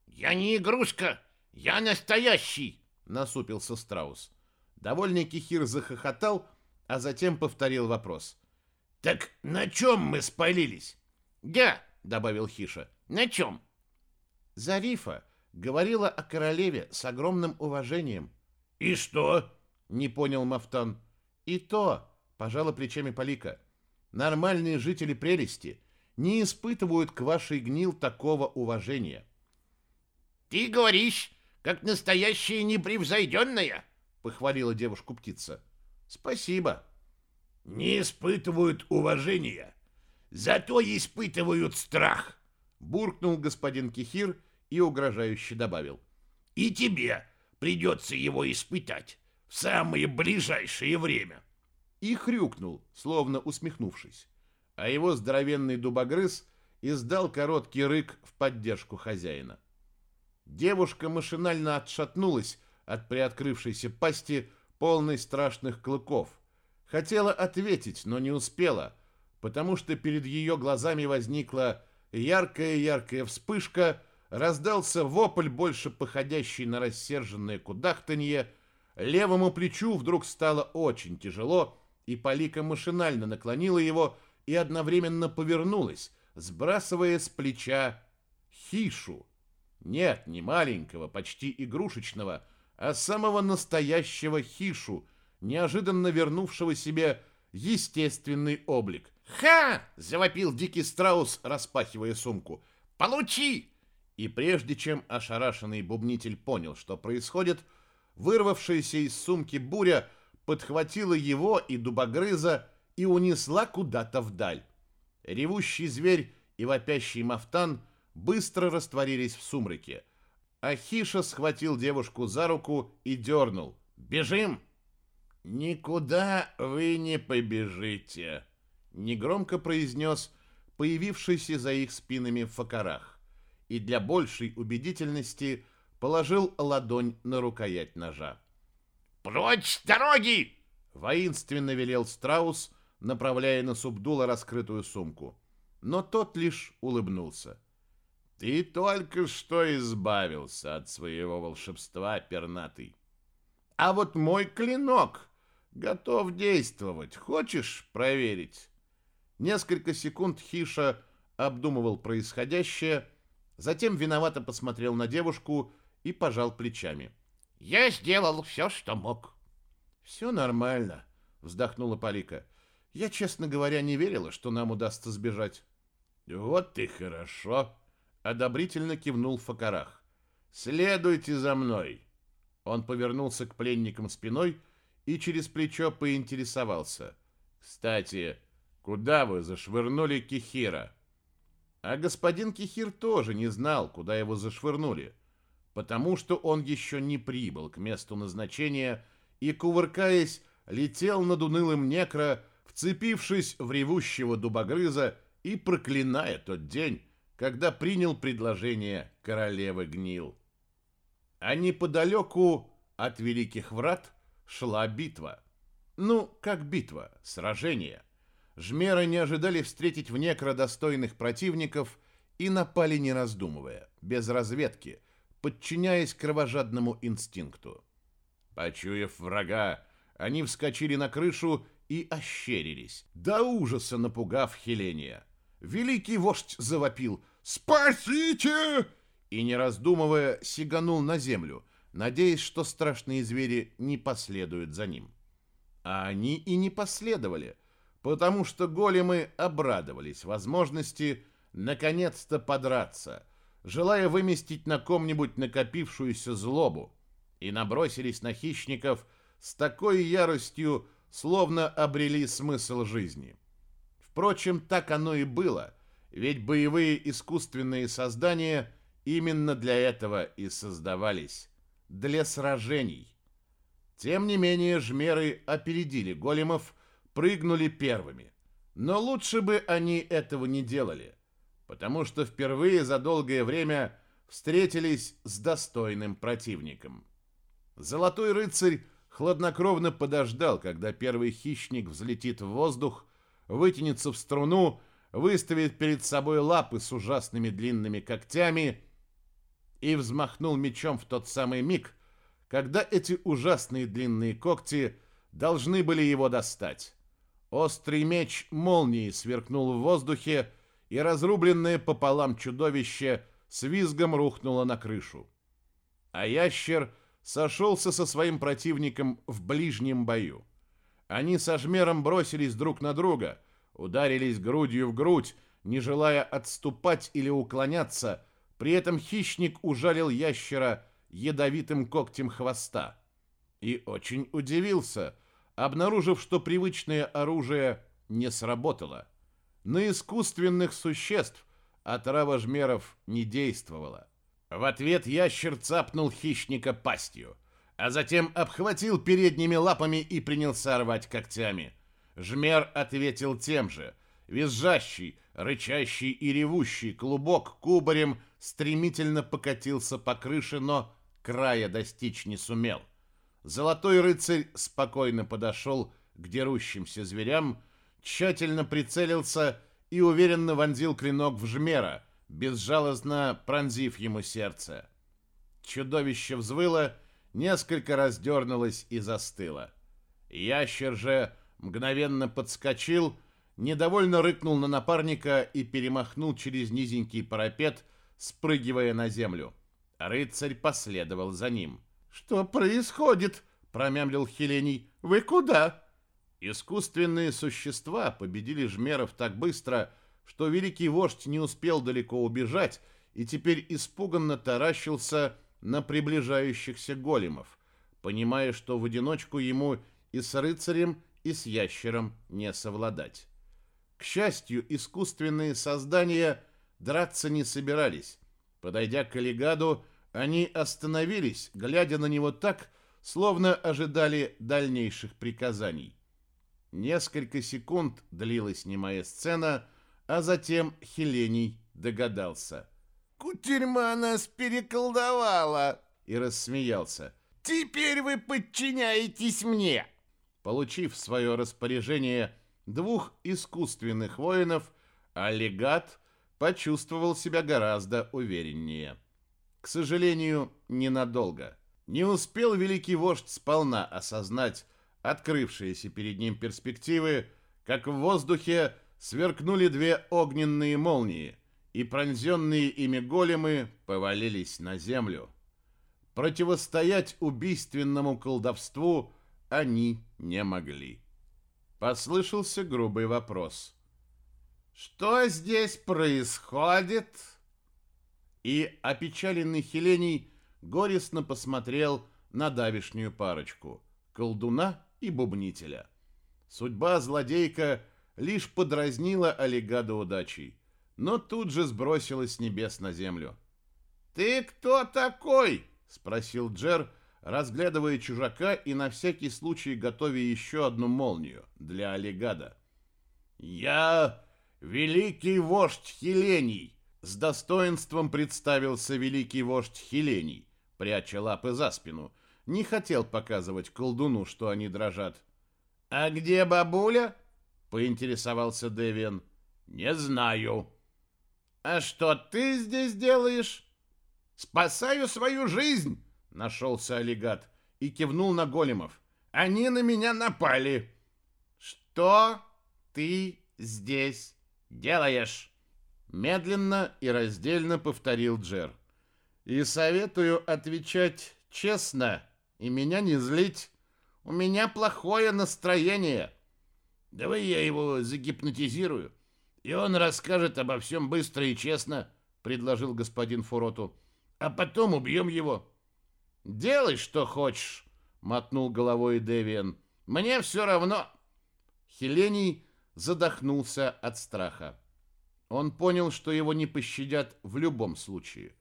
«Я не игрушка, я настоящий!» — насупился Страус. Довольный Кихир захохотал, а затем повторил вопрос. «Так на чем мы спалились?» «Я», — добавил Хиша, — «на чем?» Зарифа говорила о королеве с огромным уважением. «И что?» — не понял Мафтан. «И то», — пожала плечами Полика, — «нормальные жители прелести не испытывают к вашей гнил такого уважения». «Ты говоришь, как настоящая непревзойденная», — похвалила девушку птица. «Спасибо». «Не испытывают уважения, зато испытывают страх», — буркнул господин Кихир и угрожающе добавил. «И тебе придется его испытать в самое ближайшее время». И хрюкнул, словно усмехнувшись. А его здоровенный дубогрыз издал короткий рык в поддержку хозяина. Девушка машинально отшатнулась от приоткрывшейся пасти, полной страшных клыков. Хотела ответить, но не успела, потому что перед ее глазами возникла яркая-яркая вспышка, раздался вопль, больше походящий на рассерженное кудахтанье, левому плечу вдруг стало очень тяжело, и Полика машинально наклонила его и одновременно повернулась, сбрасывая с плеча хишу. Нет, не маленького, почти игрушечного, а самого настоящего хишу, неожиданно вернувшего себе естественный облик. «Ха!» — завопил дикий страус, распахивая сумку. «Получи!» И прежде чем ошарашенный бубнитель понял, что происходит, вырвавшаяся из сумки буря подхватила его и дубогрыза и унесла куда-то вдаль. Ревущий зверь и вопящий мафтан — быстро растворились в сумраке. Ахиша схватил девушку за руку и дернул. «Бежим!» «Никуда вы не побежите!» Негромко произнес появившийся за их спинами факарах. И для большей убедительности положил ладонь на рукоять ножа. «Прочь дороги!» Воинственно велел Страус, направляя на Субдула раскрытую сумку. Но тот лишь улыбнулся. Ты только что избавился от своего волшебства, пернатый. А вот мой клинок готов действовать. Хочешь проверить? Несколько секунд Хиша обдумывал происходящее, затем виновато посмотрел на девушку и пожал плечами. «Я сделал все, что мог». «Все нормально», — вздохнула Полика. «Я, честно говоря, не верила, что нам удастся сбежать». «Вот и хорошо», одобрительно кивнул Факарах. «Следуйте за мной!» Он повернулся к пленникам спиной и через плечо поинтересовался. «Кстати, куда вы зашвырнули Кихира?» А господин Кихир тоже не знал, куда его зашвырнули, потому что он еще не прибыл к месту назначения и, кувыркаясь, летел над унылым некро, вцепившись в ревущего дубогрыза и проклиная тот день, когда принял предложение королевы Гнил. А неподалеку от Великих Врат шла битва. Ну, как битва, сражение. Жмеры не ожидали встретить в некро достойных противников и напали не раздумывая, без разведки, подчиняясь кровожадному инстинкту. Почуяв врага, они вскочили на крышу и ощерились, до ужаса напугав Хеления. Великий вождь завопил «Спасите!» и, не раздумывая, сиганул на землю, надеясь, что страшные звери не последуют за ним. А они и не последовали, потому что големы обрадовались возможности наконец-то подраться, желая выместить на ком-нибудь накопившуюся злобу, и набросились на хищников с такой яростью, словно обрели смысл жизни. Впрочем, так оно и было — ведь боевые искусственные создания именно для этого и создавались. Для сражений. Тем не менее, жмеры опередили големов, прыгнули первыми. Но лучше бы они этого не делали, потому что впервые за долгое время встретились с достойным противником. Золотой рыцарь хладнокровно подождал, когда первый хищник взлетит в воздух, вытянется в струну выставит перед собой лапы с ужасными длинными когтями и взмахнул мечом в тот самый миг, когда эти ужасные длинные когти должны были его достать. Острый меч молнией сверкнул в воздухе, и разрубленное пополам чудовище с визгом рухнуло на крышу. А ящер сошелся со своим противником в ближнем бою. Они со жмером бросились друг на друга, ударились грудью в грудь, не желая отступать или уклоняться, при этом хищник ужалил ящера ядовитым когтем хвоста. И очень удивился, обнаружив, что привычное оружие не сработало. На искусственных существ отрава жмеров не действовала. В ответ ящер цапнул хищника пастью, а затем обхватил передними лапами и принялся рвать когтями. Жмер ответил тем же. Визжащий, рычащий и ревущий клубок кубарем стремительно покатился по крыше, но края достичь не сумел. Золотой рыцарь спокойно подошел к дерущимся зверям, тщательно прицелился и уверенно вонзил клинок в жмера, безжалостно пронзив ему сердце. Чудовище взвыло, несколько раз дернулось и застыло. Ящер же мгновенно подскочил, недовольно рыкнул на напарника и перемахнул через низенький парапет, спрыгивая на землю. Рыцарь последовал за ним. «Что происходит?» — промямлил Хелений. «Вы куда?» Искусственные существа победили жмеров так быстро, что великий вождь не успел далеко убежать и теперь испуганно таращился на приближающихся големов, понимая, что в одиночку ему и с рыцарем, и с ящером не совладать. К счастью, искусственные создания драться не собирались. Подойдя к Элигаду, они остановились, глядя на него так, словно ожидали дальнейших приказаний. Несколько секунд длилась немая сцена, а затем Хелений догадался. «Кутерьма нас переколдовала!» и рассмеялся. «Теперь вы подчиняетесь мне!» Получив в свое распоряжение двух искусственных воинов, Аллигат почувствовал себя гораздо увереннее. К сожалению, ненадолго. Не успел великий вождь сполна осознать открывшиеся перед ним перспективы, как в воздухе сверкнули две огненные молнии, и пронзенные ими големы повалились на землю. Противостоять убийственному колдовству они не могли. Послышался грубый вопрос. «Что здесь происходит?» и опечаленный Хелений горестно посмотрел на давишнюю парочку — колдуна и бубнителя. Судьба злодейка лишь подразнила Олегада удачей, но тут же сбросилась с небес на землю. «Ты кто такой?» — спросил Джер, разглядывая чужака и на всякий случай готовя еще одну молнию для Олегада. «Я великий вождь Хелений!» С достоинством представился великий вождь Хелений, пряча лапы за спину. Не хотел показывать колдуну, что они дрожат. «А где бабуля?» — поинтересовался Девиан. «Не знаю». «А что ты здесь делаешь?» «Спасаю свою жизнь!» — нашелся аллигат и кивнул на големов. «Они на меня напали!» «Что ты здесь делаешь?» Медленно и раздельно повторил Джер. И советую отвечать честно и меня не злить. У меня плохое настроение. Давай я его загипнотизирую, и он расскажет обо всем быстро и честно, предложил господин Фуроту. А потом убьем его. Делай, что хочешь, мотнул головой Девиан. Мне все равно. Хелений задохнулся от страха. Он понял, что его не пощадят в любом случае.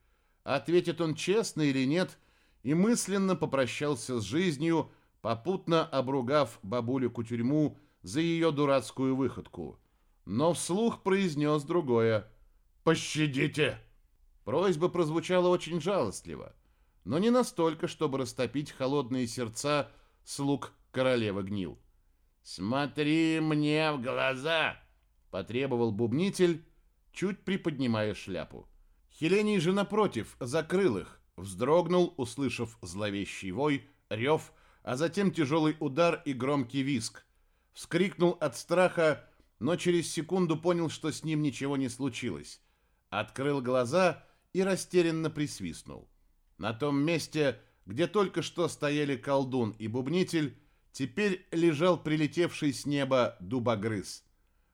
Ответит он честно или нет, и мысленно попрощался с жизнью, попутно обругав бабулю-кутюрьму за ее дурацкую выходку. Но вслух произнес другое. «Пощадите!» Просьба прозвучала очень жалостливо, но не настолько, чтобы растопить холодные сердца слуг королевы гнил. «Смотри мне в глаза потребовал бубнитель, чуть приподнимая шляпу. Хелений же напротив закрыл их, вздрогнул, услышав зловещий вой, рев, а затем тяжелый удар и громкий виск. Вскрикнул от страха, но через секунду понял, что с ним ничего не случилось. Открыл глаза и растерянно присвистнул. На том месте, где только что стояли колдун и бубнитель, теперь лежал прилетевший с неба дубогрыз.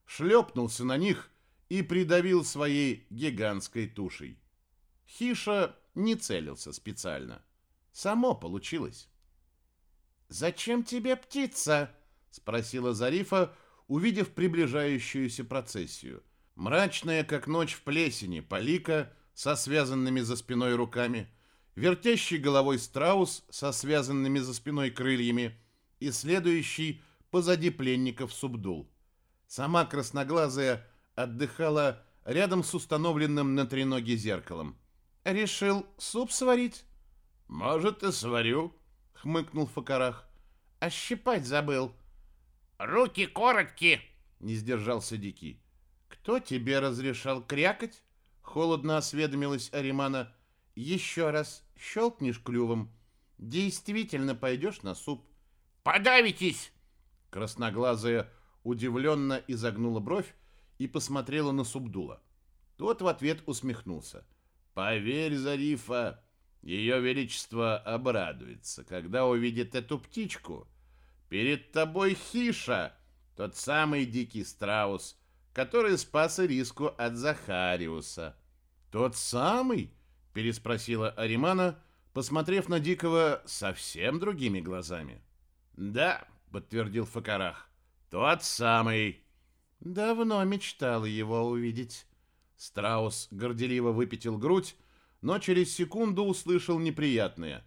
Шлепнулся на них и придавил своей гигантской тушей. Хиша не целился специально. Само получилось. «Зачем тебе птица?» — спросила Зарифа, увидев приближающуюся процессию. Мрачная, как ночь в плесени, Полика со связанными за спиной руками, вертящий головой страус со связанными за спиной крыльями и следующий позади пленников Субдул. Сама красноглазая отдыхала рядом с установленным на треноге зеркалом. «Решил суп сварить?» «Может, и сварю», — хмыкнул Факарах. «А щипать забыл». «Руки короткие!» — не сдержался Дикий. «Кто тебе разрешал крякать?» — холодно осведомилась Аримана. «Еще раз щелкнешь клювом, действительно пойдешь на суп». «Подавитесь!» Красноглазая удивленно изогнула бровь и посмотрела на Субдула. Тот в ответ усмехнулся. «Поверь, Зарифа, ее величество обрадуется, когда увидит эту птичку. Перед тобой хиша, тот самый дикий страус, который спас Ириску от Захариуса». «Тот самый?» — переспросила Аримана, посмотрев на Дикого совсем другими глазами. «Да», — подтвердил Факарах, — «тот самый». Давно мечтал его увидеть. Страус горделиво выпятил грудь, но через секунду услышал неприятное.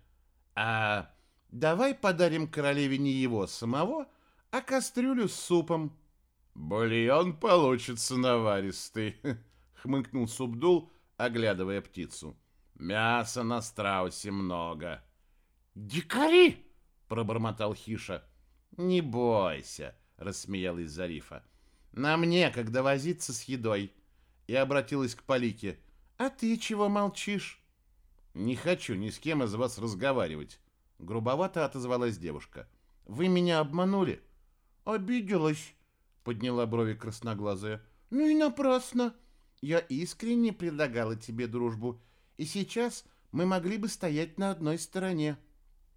«А давай подарим королеве не его самого, а кастрюлю с супом». «Бульон получится наваристый», — хмыкнул Субдул, оглядывая птицу. «Мяса на страусе много». «Дикари!» — пробормотал Хиша. «Не бойся», — рассмеялась Зарифа. «Нам некогда возиться с едой» и обратилась к Полике. «А ты чего молчишь?» «Не хочу ни с кем из вас разговаривать», — грубовато отозвалась девушка. «Вы меня обманули?» «Обиделась», — подняла брови красноглазая. «Ну и напрасно. Я искренне предлагала тебе дружбу, и сейчас мы могли бы стоять на одной стороне.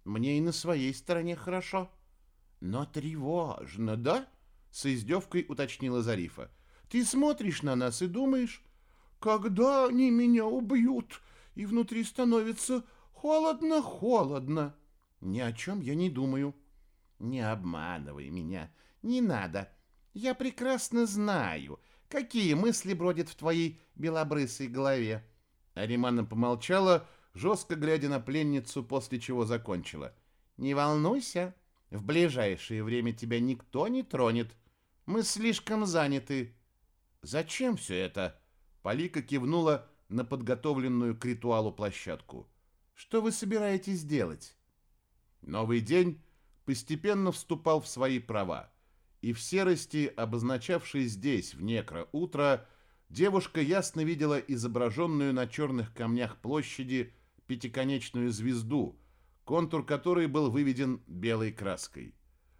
Мне и на своей стороне хорошо». «Но тревожно, да?» — с издевкой уточнила Зарифа. Ты смотришь на нас и думаешь, когда они меня убьют, и внутри становится холодно-холодно. Ни о чем я не думаю. Не обманывай меня, не надо. Я прекрасно знаю, какие мысли бродят в твоей белобрысой голове. Аримана помолчала, жестко глядя на пленницу, после чего закончила. «Не волнуйся, в ближайшее время тебя никто не тронет. Мы слишком заняты «Зачем все это?» Полика кивнула на подготовленную к ритуалу площадку. «Что вы собираетесь делать?» Новый день постепенно вступал в свои права, и в серости, обозначавшей здесь, в некро, утро, девушка ясно видела изображенную на черных камнях площади пятиконечную звезду, контур которой был выведен белой краской.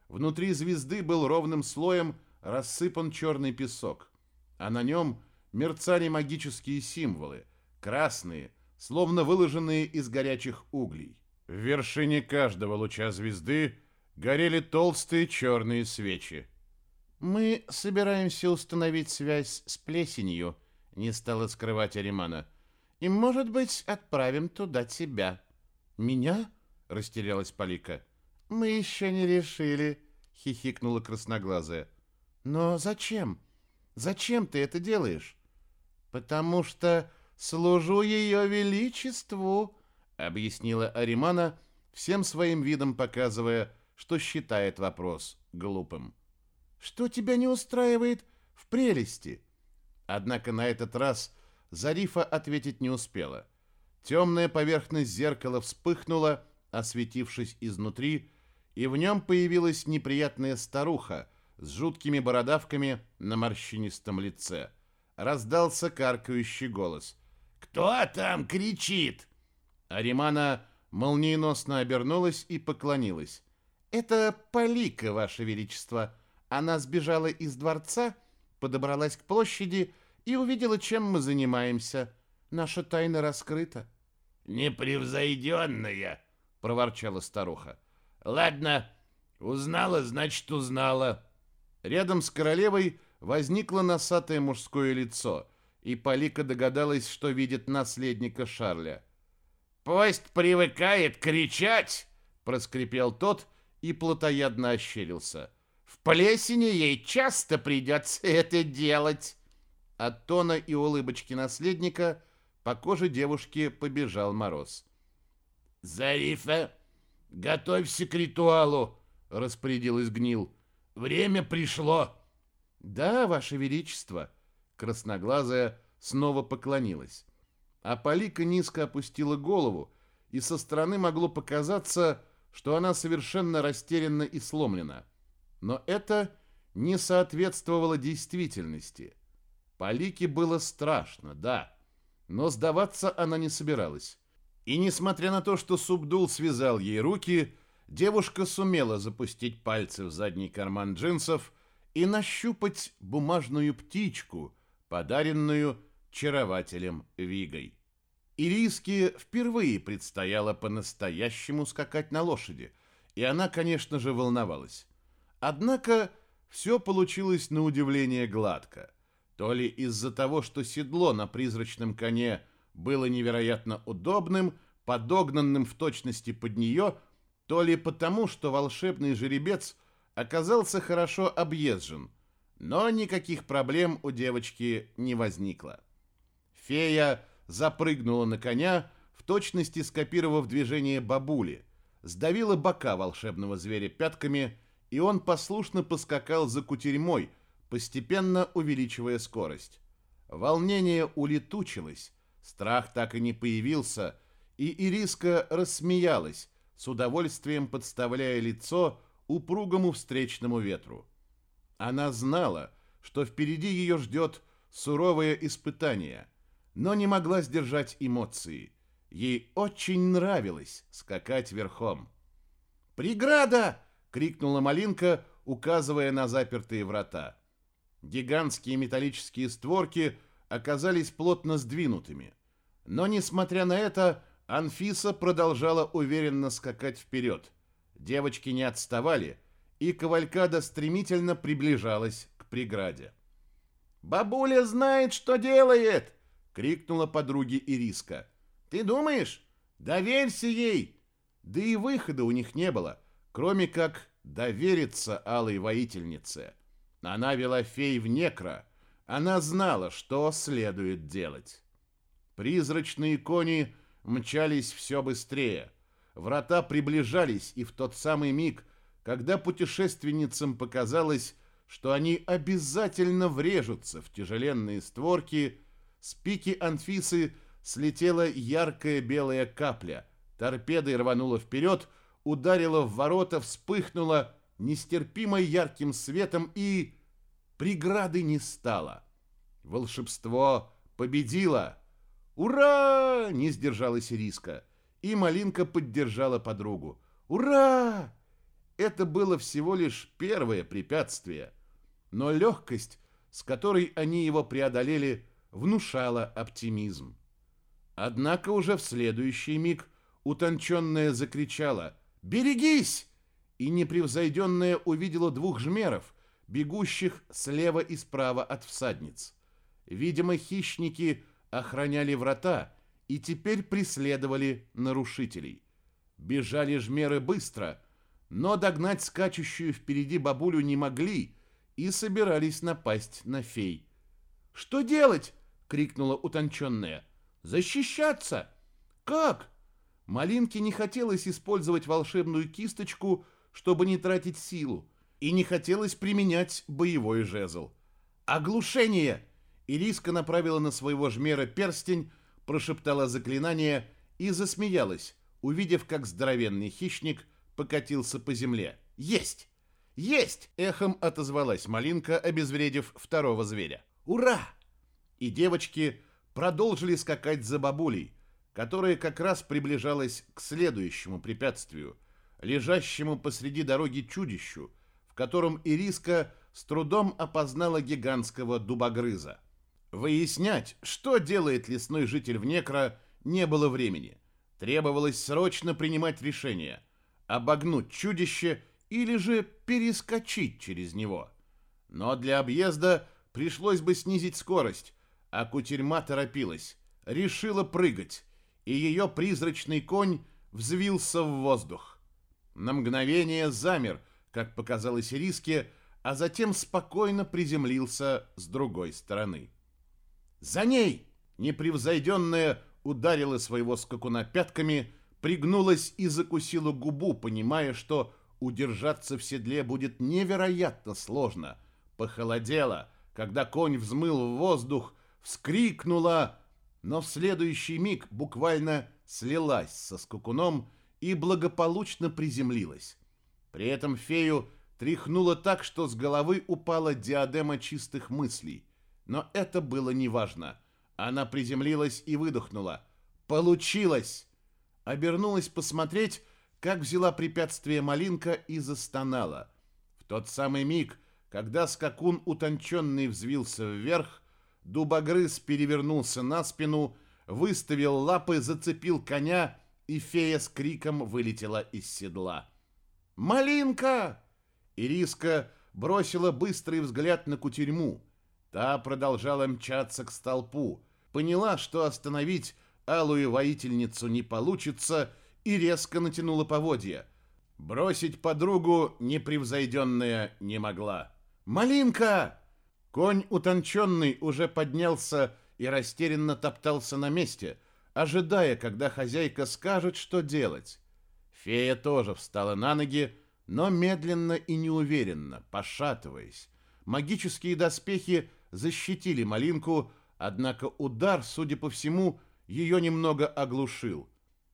Внутри звезды был ровным слоем рассыпан черный песок – а на нем мерцали магические символы, красные, словно выложенные из горячих углей. В вершине каждого луча звезды горели толстые черные свечи. «Мы собираемся установить связь с плесенью», — не стала скрывать Аримана. «И, может быть, отправим туда тебя». «Меня?» — растерялась Полика. «Мы еще не решили», — хихикнула красноглазая. «Но зачем?» Зачем ты это делаешь? Потому что служу ее величеству, объяснила Аримана, всем своим видом показывая, что считает вопрос глупым. Что тебя не устраивает в прелести? Однако на этот раз Зарифа ответить не успела. Темная поверхность зеркала вспыхнула, осветившись изнутри, и в нем появилась неприятная старуха с жуткими бородавками на морщинистом лице. Раздался каркающий голос. «Кто там кричит?» Аримана молниеносно обернулась и поклонилась. «Это Полика, Ваше Величество. Она сбежала из дворца, подобралась к площади и увидела, чем мы занимаемся. Наша тайна раскрыта». «Непревзойденная!» — проворчала старуха. «Ладно, узнала, значит, узнала». Рядом с королевой возникло носатое мужское лицо, и Полика догадалась, что видит наследника Шарля. «Пусть привыкает кричать!» — проскрипел тот и плотоядно ощерился. «В плесени ей часто придется это делать!» От тона и улыбочки наследника по коже девушки побежал мороз. «Зарифа, готовься к ритуалу!» — распорядилась Гнил. «Время пришло!» «Да, Ваше Величество!» Красноглазая снова поклонилась. А Полика низко опустила голову, и со стороны могло показаться, что она совершенно растеряна и сломлена. Но это не соответствовало действительности. Полике было страшно, да, но сдаваться она не собиралась. И несмотря на то, что Субдул связал ей руки, девушка сумела запустить пальцы в задний карман джинсов и нащупать бумажную птичку, подаренную чарователем Вигой. Ириске впервые предстояло по-настоящему скакать на лошади, и она, конечно же, волновалась. Однако все получилось на удивление гладко. То ли из-за того, что седло на призрачном коне было невероятно удобным, подогнанным в точности под нее, то ли потому, что волшебный жеребец оказался хорошо объезжен, но никаких проблем у девочки не возникло. Фея запрыгнула на коня, в точности скопировав движение бабули, сдавила бока волшебного зверя пятками, и он послушно поскакал за кутерьмой, постепенно увеличивая скорость. Волнение улетучилось, страх так и не появился, и Ириска рассмеялась, с удовольствием подставляя лицо упругому встречному ветру. Она знала, что впереди ее ждет суровое испытание – но не могла сдержать эмоции. Ей очень нравилось скакать верхом. «Преграда!» — крикнула Малинка, указывая на запертые врата. Гигантские металлические створки оказались плотно сдвинутыми. Но, несмотря на это, Анфиса продолжала уверенно скакать вперед. Девочки не отставали, и кавалькада стремительно приближалась к преграде. «Бабуля знает, что делает!» Крикнула подруге Ириска. Ты думаешь? Доверься ей. Да и выхода у них не было, кроме как довериться алой воительнице. Она вела фей в некро. Она знала, что следует делать. Призрачные кони мчались все быстрее. Врата приближались, и в тот самый миг, когда путешественницам показалось, что они обязательно врежутся в тяжеленные створки, с пики Анфисы слетела яркая белая капля. Торпедой рванула вперед, ударила в ворота, вспыхнула нестерпимо ярким светом и... Преграды не стало. Волшебство победило. «Ура!» — не сдержалась Риска. И Малинка поддержала подругу. «Ура!» Это было всего лишь первое препятствие. Но легкость, с которой они его преодолели, внушала оптимизм. Однако уже в следующий миг утонченная закричала «Берегись!» и непревзойденная увидела двух жмеров, бегущих слева и справа от всадниц. Видимо, хищники охраняли врата и теперь преследовали нарушителей. Бежали жмеры быстро, но догнать скачущую впереди бабулю не могли и собирались напасть на фей. «Что делать?» — крикнула утонченная. «Защищаться!» «Как?» Малинке не хотелось использовать волшебную кисточку, чтобы не тратить силу, и не хотелось применять боевой жезл. «Оглушение!» Ириска направила на своего жмера перстень, прошептала заклинание и засмеялась, увидев, как здоровенный хищник покатился по земле. «Есть!» Есть! Эхом отозвалась Малинка, обезвредив второго зверя. Ура! И девочки продолжили скакать за бабулей, которая как раз приближалась к следующему препятствию, лежащему посреди дороги чудищу, в котором Ириска с трудом опознала гигантского дубогрыза. Выяснять, что делает лесной житель в Некро, не было времени. Требовалось срочно принимать решение – обогнуть чудище или же перескочить через него. Но для объезда пришлось бы снизить скорость, а кутерьма торопилась, решила прыгать, и ее призрачный конь взвился в воздух. На мгновение замер, как показалось Риске, а затем спокойно приземлился с другой стороны. «За ней!» Непревзойденная ударила своего скакуна пятками, пригнулась и закусила губу, понимая, что удержаться в седле будет невероятно сложно. Похолодела, когда конь взмыл в воздух, вскрикнула, но в следующий миг буквально слилась со скакуном и благополучно приземлилась. При этом фею тряхнуло так, что с головы упала диадема чистых мыслей. Но это было неважно. Она приземлилась и выдохнула. «Получилось!» Обернулась посмотреть, как взяла препятствие малинка и застонала. В тот самый миг, когда скакун утонченный взвился вверх, Дубогрыз перевернулся на спину, выставил лапы, зацепил коня, и фея с криком вылетела из седла. «Малинка!» Ириска бросила быстрый взгляд на кутерьму. Та продолжала мчаться к столпу, поняла, что остановить алую воительницу не получится, и резко натянула поводья. Бросить подругу непревзойденная не могла. «Малинка!» Конь утонченный уже поднялся и растерянно топтался на месте, ожидая, когда хозяйка скажет, что делать. Фея тоже встала на ноги, но медленно и неуверенно, пошатываясь. Магические доспехи защитили малинку, однако удар, судя по всему, ее немного оглушил.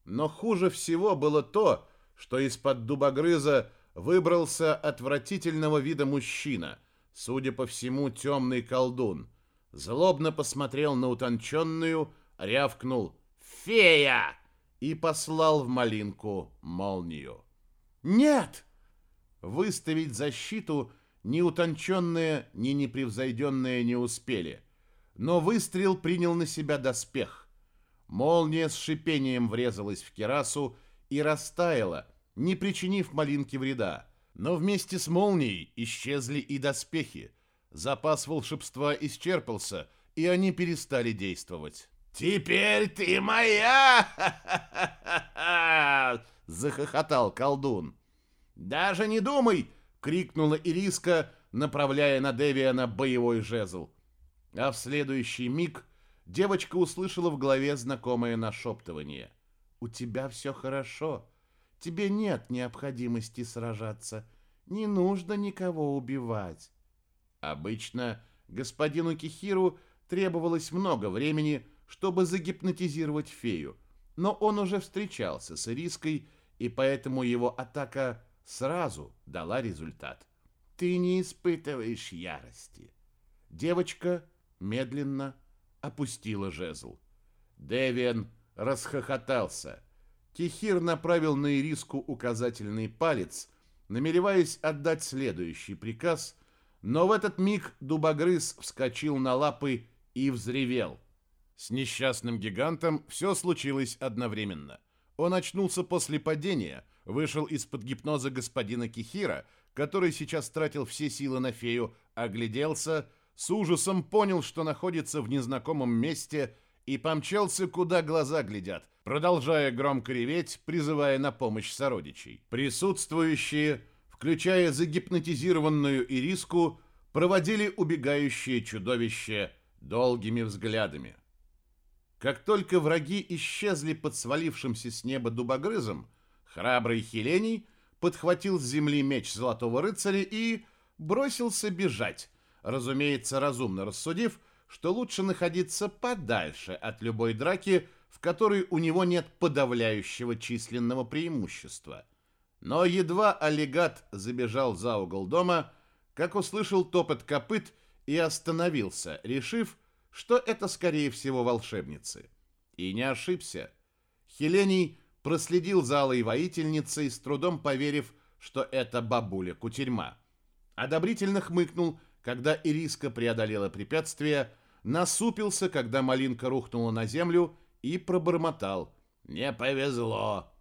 Но хуже всего было то, что из-под дубогрыза выбрался отвратительного вида мужчина — судя по всему, темный колдун, злобно посмотрел на утонченную, рявкнул «Фея!» и послал в малинку молнию. «Нет!» Выставить защиту ни утонченные, ни непревзойденные не успели, но выстрел принял на себя доспех. Молния с шипением врезалась в керасу и растаяла, не причинив малинке вреда. Но вместе с молнией исчезли и доспехи. Запас волшебства исчерпался, и они перестали действовать. «Теперь ты моя!» — захохотал колдун. «Даже не думай!» — крикнула Ириска, направляя на Девиана боевой жезл. А в следующий миг девочка услышала в голове знакомое нашептывание. «У тебя все хорошо. Тебе нет необходимости сражаться. Не нужно никого убивать. Обычно господину Кихиру требовалось много времени, чтобы загипнотизировать фею, но он уже встречался с Ириской, и поэтому его атака сразу дала результат. Ты не испытываешь ярости. Девочка медленно опустила жезл. Девиан расхохотался. Кихир направил на Ириску указательный палец, намереваясь отдать следующий приказ, но в этот миг дубогрыз вскочил на лапы и взревел. С несчастным гигантом все случилось одновременно. Он очнулся после падения, вышел из-под гипноза господина Кихира, который сейчас тратил все силы на фею, огляделся, с ужасом понял, что находится в незнакомом месте и помчался, куда глаза глядят, продолжая громко реветь, призывая на помощь сородичей. Присутствующие, включая загипнотизированную Ириску, проводили убегающее чудовище долгими взглядами. Как только враги исчезли под свалившимся с неба дубогрызом, храбрый Хелений подхватил с земли меч Золотого Рыцаря и бросился бежать, разумеется, разумно рассудив, что лучше находиться подальше от любой драки, в которой у него нет подавляющего численного преимущества. Но едва аллигат забежал за угол дома, как услышал топот копыт и остановился, решив, что это, скорее всего, волшебницы. И не ошибся. Хелений проследил за алой воительницей, с трудом поверив, что это бабуля-кутерьма. Одобрительно хмыкнул, когда Ириска преодолела препятствие, насупился, когда малинка рухнула на землю и пробормотал. «Не повезло!»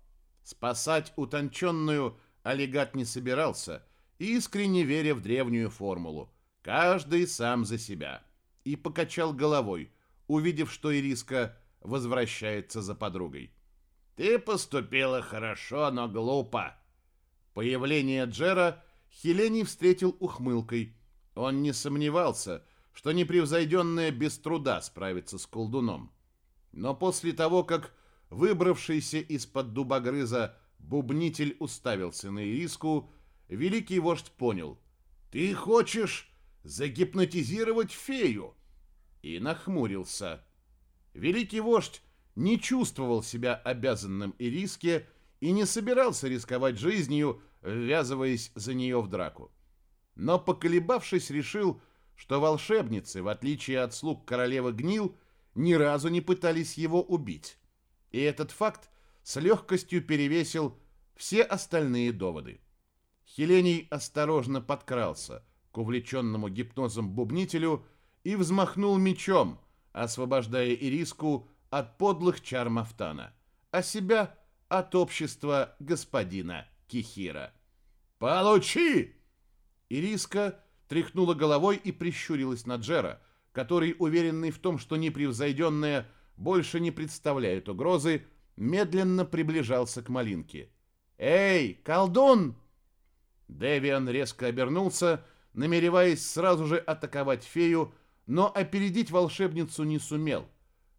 Спасать утонченную олигат не собирался, искренне веря в древнюю формулу. Каждый сам за себя. И покачал головой, увидев, что Ириска возвращается за подругой. «Ты поступила хорошо, но глупо!» Появление Джера Хелений встретил ухмылкой. Он не сомневался, что непревзойденная без труда справится с колдуном. Но после того, как выбравшийся из-под дубогрыза бубнитель уставился на Ириску, великий вождь понял. «Ты хочешь загипнотизировать фею?» И нахмурился. Великий вождь не чувствовал себя обязанным Ириске и не собирался рисковать жизнью, ввязываясь за нее в драку. Но, поколебавшись, решил, что волшебницы, в отличие от слуг королевы Гнил, ни разу не пытались его убить. И этот факт с легкостью перевесил все остальные доводы. Хелений осторожно подкрался к увлеченному гипнозом бубнителю и взмахнул мечом, освобождая Ириску от подлых чар Мафтана, а себя от общества господина Кихира. «Получи!» Ириска тряхнула головой и прищурилась на Джера, который, уверенный в том, что непревзойденная больше не представляет угрозы, медленно приближался к малинке. «Эй, колдун!» Девиан резко обернулся, намереваясь сразу же атаковать фею, но опередить волшебницу не сумел.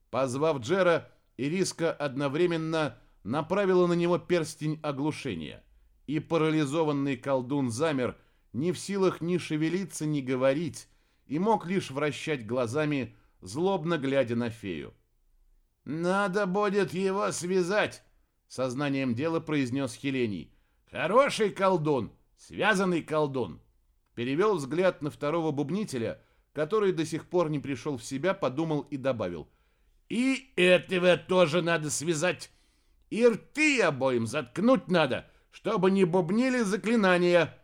Позвав Джера, Ириска одновременно направила на него перстень оглушения, и парализованный колдун замер, не в силах ни шевелиться, ни говорить, и мог лишь вращать глазами, злобно глядя на фею. «Надо будет его связать!» — сознанием дела произнес Хелений. «Хороший колдун! Связанный колдун!» Перевел взгляд на второго бубнителя, который до сих пор не пришел в себя, подумал и добавил. «И этого тоже надо связать! И рты обоим заткнуть надо, чтобы не бубнили заклинания!»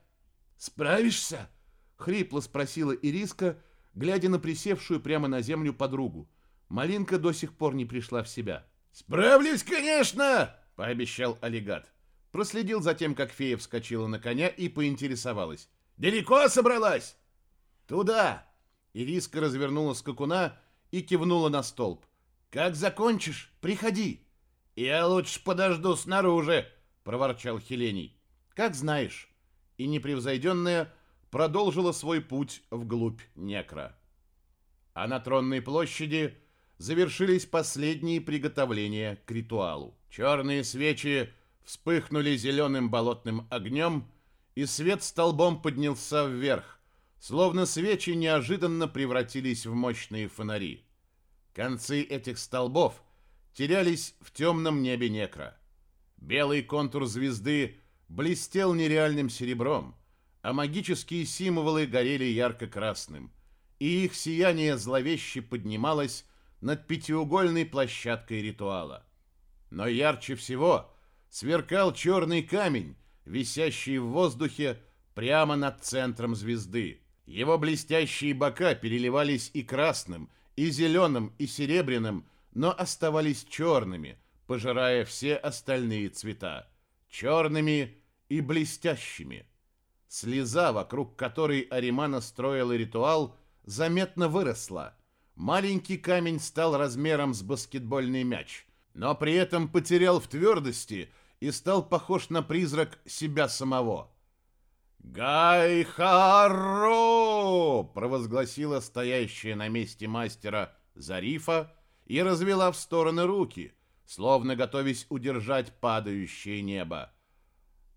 «Справишься?» — хрипло спросила Ириска, глядя на присевшую прямо на землю подругу. Малинка до сих пор не пришла в себя. «Справлюсь, конечно!» — пообещал аллигат. Проследил за тем, как фея вскочила на коня и поинтересовалась. «Далеко собралась?» «Туда!» Ириска развернула скакуна и кивнула на столб. «Как закончишь, приходи!» «Я лучше подожду снаружи!» — проворчал Хелений. «Как знаешь!» И непревзойденная продолжила свой путь вглубь некра. А на тронной площади завершились последние приготовления к ритуалу. Черные свечи вспыхнули зеленым болотным огнем, и свет столбом поднялся вверх, словно свечи неожиданно превратились в мощные фонари. Концы этих столбов терялись в темном небе некра. Белый контур звезды блестел нереальным серебром, а магические символы горели ярко-красным, и их сияние зловеще поднималось над пятиугольной площадкой ритуала. Но ярче всего сверкал черный камень, висящий в воздухе прямо над центром звезды. Его блестящие бока переливались и красным, и зеленым, и серебряным, но оставались черными, пожирая все остальные цвета. Черными и блестящими. Слеза, вокруг которой Аримана строила ритуал, заметно выросла – Маленький камень стал размером с баскетбольный мяч, но при этом потерял в твердости и стал похож на призрак себя самого. «Гайхаро!» — провозгласила стоящая на месте мастера Зарифа и развела в стороны руки, словно готовясь удержать падающее небо.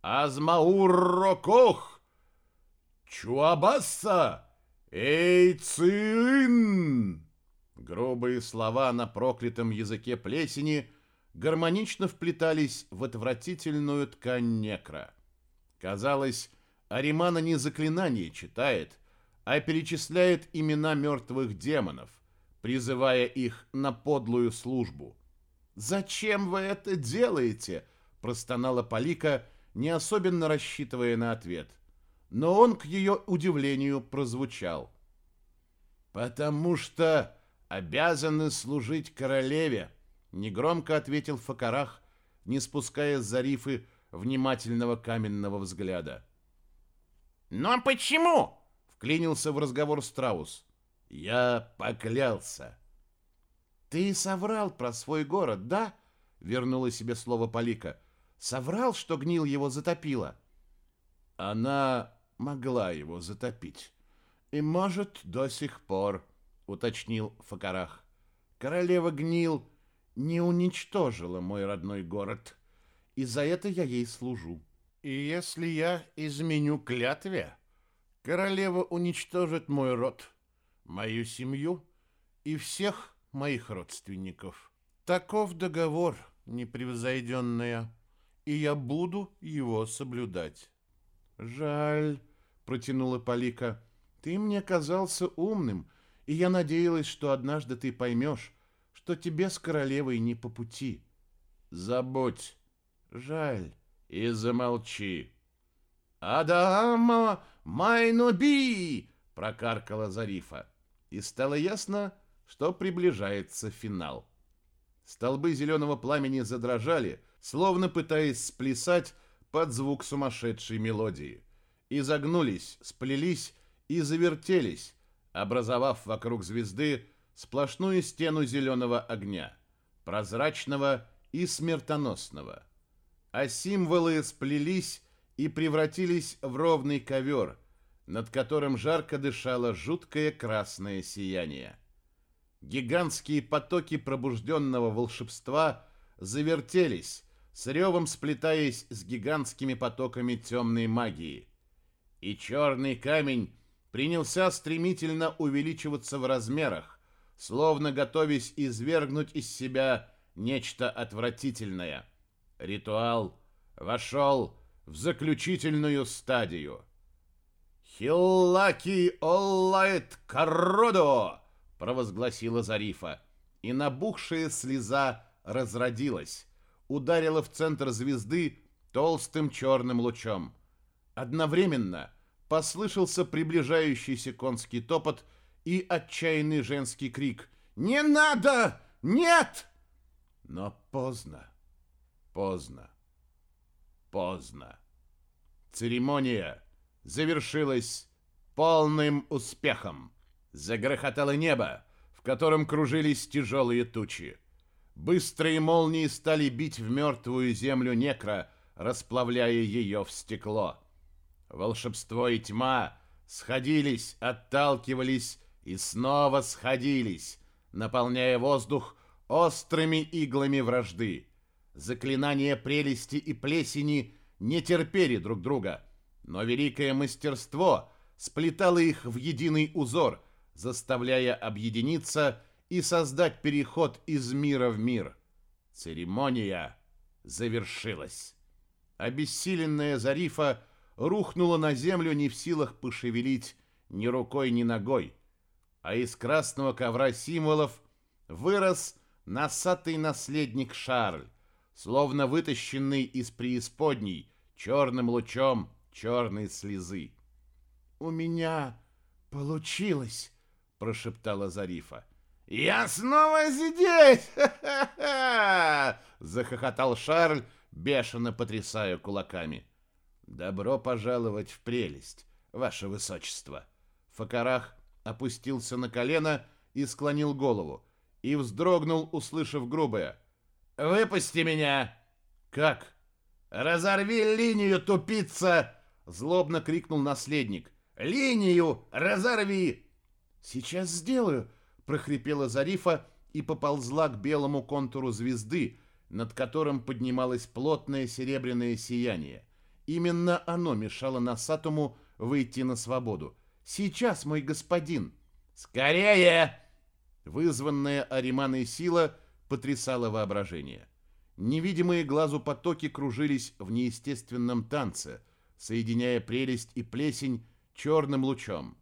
«Азмаур-рокох! Чуабасса! Эйцин!» Грубые слова на проклятом языке плесени гармонично вплетались в отвратительную ткань некра. Казалось, Аримана не заклинание читает, а перечисляет имена мертвых демонов, призывая их на подлую службу. «Зачем вы это делаете?» – простонала Полика, не особенно рассчитывая на ответ. Но он, к ее удивлению, прозвучал. «Потому что обязаны служить королеве», — негромко ответил Факарах, не спуская с Зарифы внимательного каменного взгляда. «Но почему?» — вклинился в разговор Страус. «Я поклялся». «Ты соврал про свой город, да?» — вернула себе слово Полика. «Соврал, что гнил его затопила?» «Она могла его затопить. И, может, до сих пор», — уточнил Факарах. «Королева гнил не уничтожила мой родной город, и за это я ей служу. И если я изменю клятве, королева уничтожит мой род, мою семью и всех моих родственников. Таков договор, непревзойденная, и я буду его соблюдать. Жаль, протянула Полика. Ты мне казался умным, и я надеялась, что однажды ты поймешь, что тебе с королевой не по пути. Забудь. Жаль. И замолчи. «Адама Майноби!» — прокаркала Зарифа. И стало ясно, что приближается финал. Столбы зеленого пламени задрожали, словно пытаясь сплясать под звук сумасшедшей мелодии. И загнулись, сплелись и завертелись, образовав вокруг звезды сплошную стену зеленого огня, прозрачного и смертоносного. А символы сплелись и превратились в ровный ковер, над которым жарко дышало жуткое красное сияние. Гигантские потоки пробужденного волшебства завертелись, с ревом сплетаясь с гигантскими потоками темной магии. И черный камень принялся стремительно увеличиваться в размерах, словно готовясь извергнуть из себя нечто отвратительное. Ритуал вошел в заключительную стадию. «Хиллаки Оллайт Кародо!» Провозгласила Зарифа, и набухшая слеза разродилась, ударила в центр звезды толстым черным лучом. Одновременно послышался приближающийся конский топот и отчаянный женский крик «Не надо! Нет!» Но поздно, поздно, поздно. Церемония завершилась полным успехом. Загрохотало небо, в котором кружились тяжелые тучи. Быстрые молнии стали бить в мертвую землю некро, расплавляя ее в стекло. Волшебство и тьма сходились, отталкивались и снова сходились, наполняя воздух острыми иглами вражды. Заклинания прелести и плесени не терпели друг друга, но великое мастерство сплетало их в единый узор — заставляя объединиться и создать переход из мира в мир. Церемония завершилась. Обессиленная Зарифа рухнула на землю не в силах пошевелить ни рукой, ни ногой, а из красного ковра символов вырос носатый наследник Шарль, словно вытащенный из преисподней черным лучом черной слезы. «У меня получилось!» Прошептала Зарифа. «Я снова здесь!» захохотал Шарль, бешено потрясая кулаками. «Добро пожаловать в прелесть, ваше высочество!» Факарах опустился на колено и склонил голову, и вздрогнул, услышав грубое. «Выпусти меня!» «Как?» «Разорви линию, тупица!» Злобно крикнул наследник. «Линию разорви!» «Сейчас сделаю!» — прохрипела Зарифа и поползла к белому контуру звезды, над которым поднималось плотное серебряное сияние. Именно оно мешало Насатуму выйти на свободу. «Сейчас, мой господин!» «Скорее!» Вызванная Ариманой сила потрясала воображение. Невидимые глазу потоки кружились в неестественном танце, соединяя прелесть и плесень черным лучом.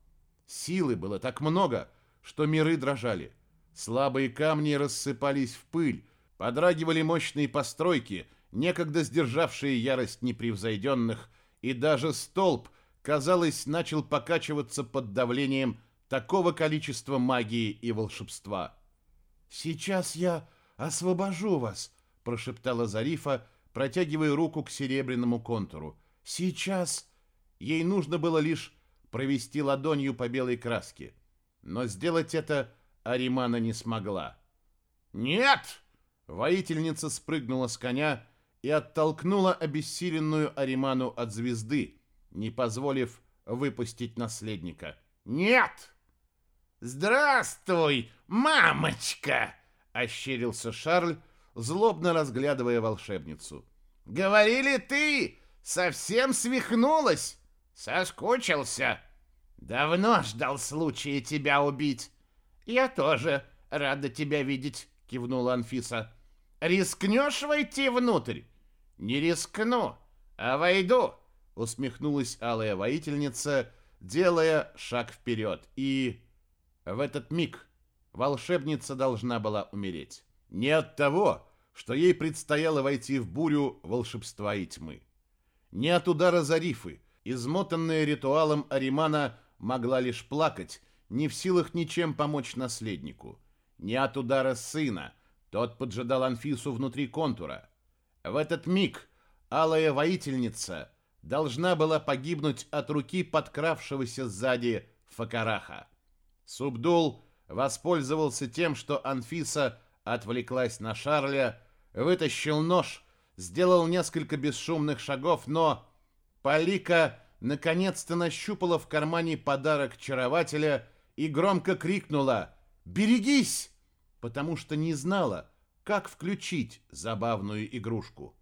Силы было так много, что миры дрожали. Слабые камни рассыпались в пыль, подрагивали мощные постройки, некогда сдержавшие ярость непревзойденных, и даже столб, казалось, начал покачиваться под давлением такого количества магии и волшебства. «Сейчас я освобожу вас», — прошептала Зарифа, протягивая руку к серебряному контуру. «Сейчас...» Ей нужно было лишь провести ладонью по белой краске. Но сделать это Аримана не смогла. «Нет!» Воительница спрыгнула с коня и оттолкнула обессиленную Ариману от звезды, не позволив выпустить наследника. «Нет!» «Здравствуй, мамочка!» — ощерился Шарль, злобно разглядывая волшебницу. «Говорили ты, совсем свихнулась! Соскучился! Давно ждал случая тебя убить!» «Я тоже рада тебя видеть!» — кивнула Анфиса. «Рискнешь войти внутрь?» «Не рискну, а войду!» — усмехнулась алая воительница, делая шаг вперед, и... В этот миг волшебница должна была умереть. Не от того, что ей предстояло войти в бурю волшебства и тьмы. Не от удара Зарифы, измотанная ритуалом Аримана могла лишь плакать, не в силах ничем помочь наследнику. Не от удара сына, тот поджидал Анфису внутри контура. В этот миг алая воительница должна была погибнуть от руки подкравшегося сзади Факараха. Субдул воспользовался тем, что Анфиса отвлеклась на Шарля, вытащил нож, сделал несколько бесшумных шагов, но Полика наконец-то нащупала в кармане подарок чарователя и громко крикнула «Берегись!», потому что не знала, как включить забавную игрушку.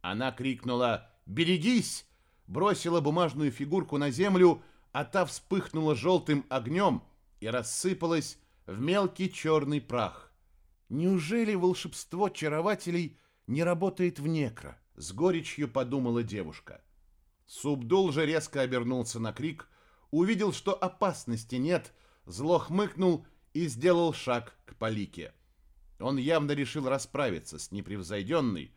Она крикнула «Берегись!», бросила бумажную фигурку на землю, а та вспыхнула желтым огнем, и рассыпалась в мелкий черный прах. Неужели волшебство чарователей не работает в некро? С горечью подумала девушка. Субдул же резко обернулся на крик, увидел, что опасности нет, зло хмыкнул и сделал шаг к Полике. Он явно решил расправиться с непревзойденной,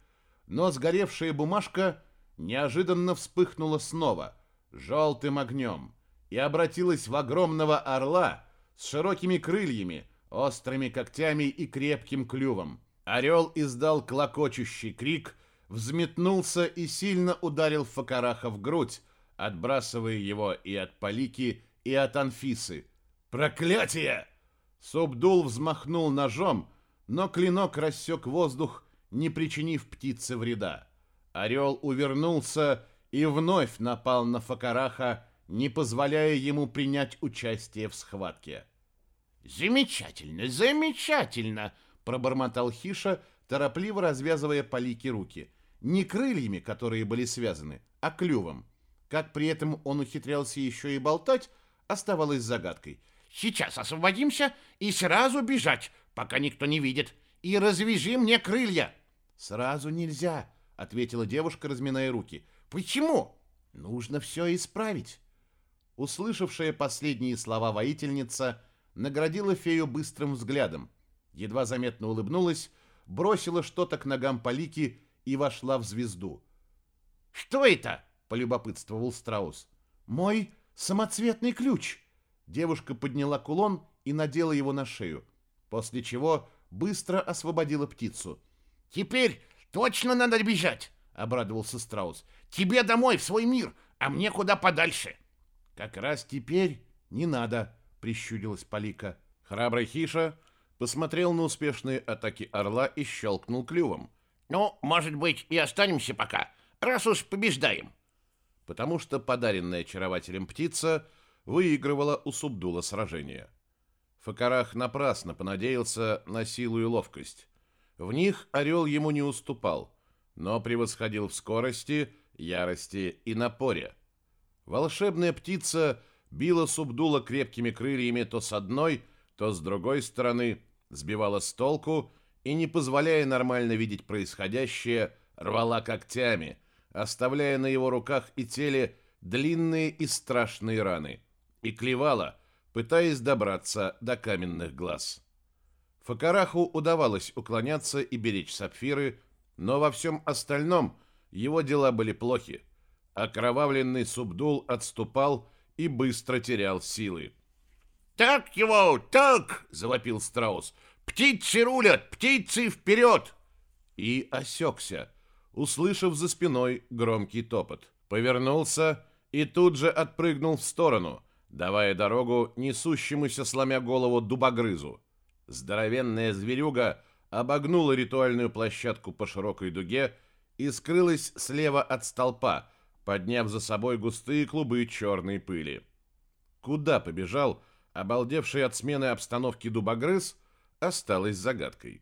но сгоревшая бумажка неожиданно вспыхнула снова, желтым огнем, и обратилась в огромного орла, с широкими крыльями, острыми когтями и крепким клювом. Орел издал клокочущий крик, взметнулся и сильно ударил Факараха в грудь, отбрасывая его и от Полики, и от Анфисы. «Проклятие!» Субдул взмахнул ножом, но клинок рассек воздух, не причинив птице вреда. Орел увернулся и вновь напал на Факараха, не позволяя ему принять участие в схватке. «Замечательно, замечательно!» — пробормотал Хиша, торопливо развязывая полики руки. Не крыльями, которые были связаны, а клювом. Как при этом он ухитрялся еще и болтать, оставалось загадкой. «Сейчас освободимся и сразу бежать, пока никто не видит. И развяжи мне крылья!» «Сразу нельзя», — ответила девушка, разминая руки. «Почему?» «Нужно все исправить». Услышавшая последние слова воительница наградила фею быстрым взглядом, едва заметно улыбнулась, бросила что-то к ногам Полики и вошла в звезду. «Что это?» — полюбопытствовал Страус. «Мой самоцветный ключ!» Девушка подняла кулон и надела его на шею, после чего быстро освободила птицу. «Теперь точно надо бежать!» — обрадовался Страус. «Тебе домой, в свой мир, а мне куда подальше!» «Как раз теперь не надо», — прищурилась Полика. Храбрый Хиша посмотрел на успешные атаки орла и щелкнул клювом. «Ну, может быть, и останемся пока, раз уж побеждаем». Потому что подаренная очарователем птица выигрывала у Субдула сражение. Факарах напрасно понадеялся на силу и ловкость. В них орел ему не уступал, но превосходил в скорости, ярости и напоре. Волшебная птица била Субдула крепкими крыльями то с одной, то с другой стороны, сбивала с толку и, не позволяя нормально видеть происходящее, рвала когтями, оставляя на его руках и теле длинные и страшные раны и клевала, пытаясь добраться до каменных глаз. Факараху удавалось уклоняться и беречь сапфиры, но во всем остальном его дела были плохи. Окровавленный Субдул отступал и быстро терял силы. «Так его, так!» — завопил Страус. «Птицы рулят! Птицы вперед!» И осекся, услышав за спиной громкий топот. Повернулся и тут же отпрыгнул в сторону, давая дорогу несущемуся, сломя голову, дубогрызу. Здоровенная зверюга обогнула ритуальную площадку по широкой дуге и скрылась слева от столпа, подняв за собой густые клубы черной пыли. Куда побежал, обалдевший от смены обстановки дубогрыз, осталось загадкой.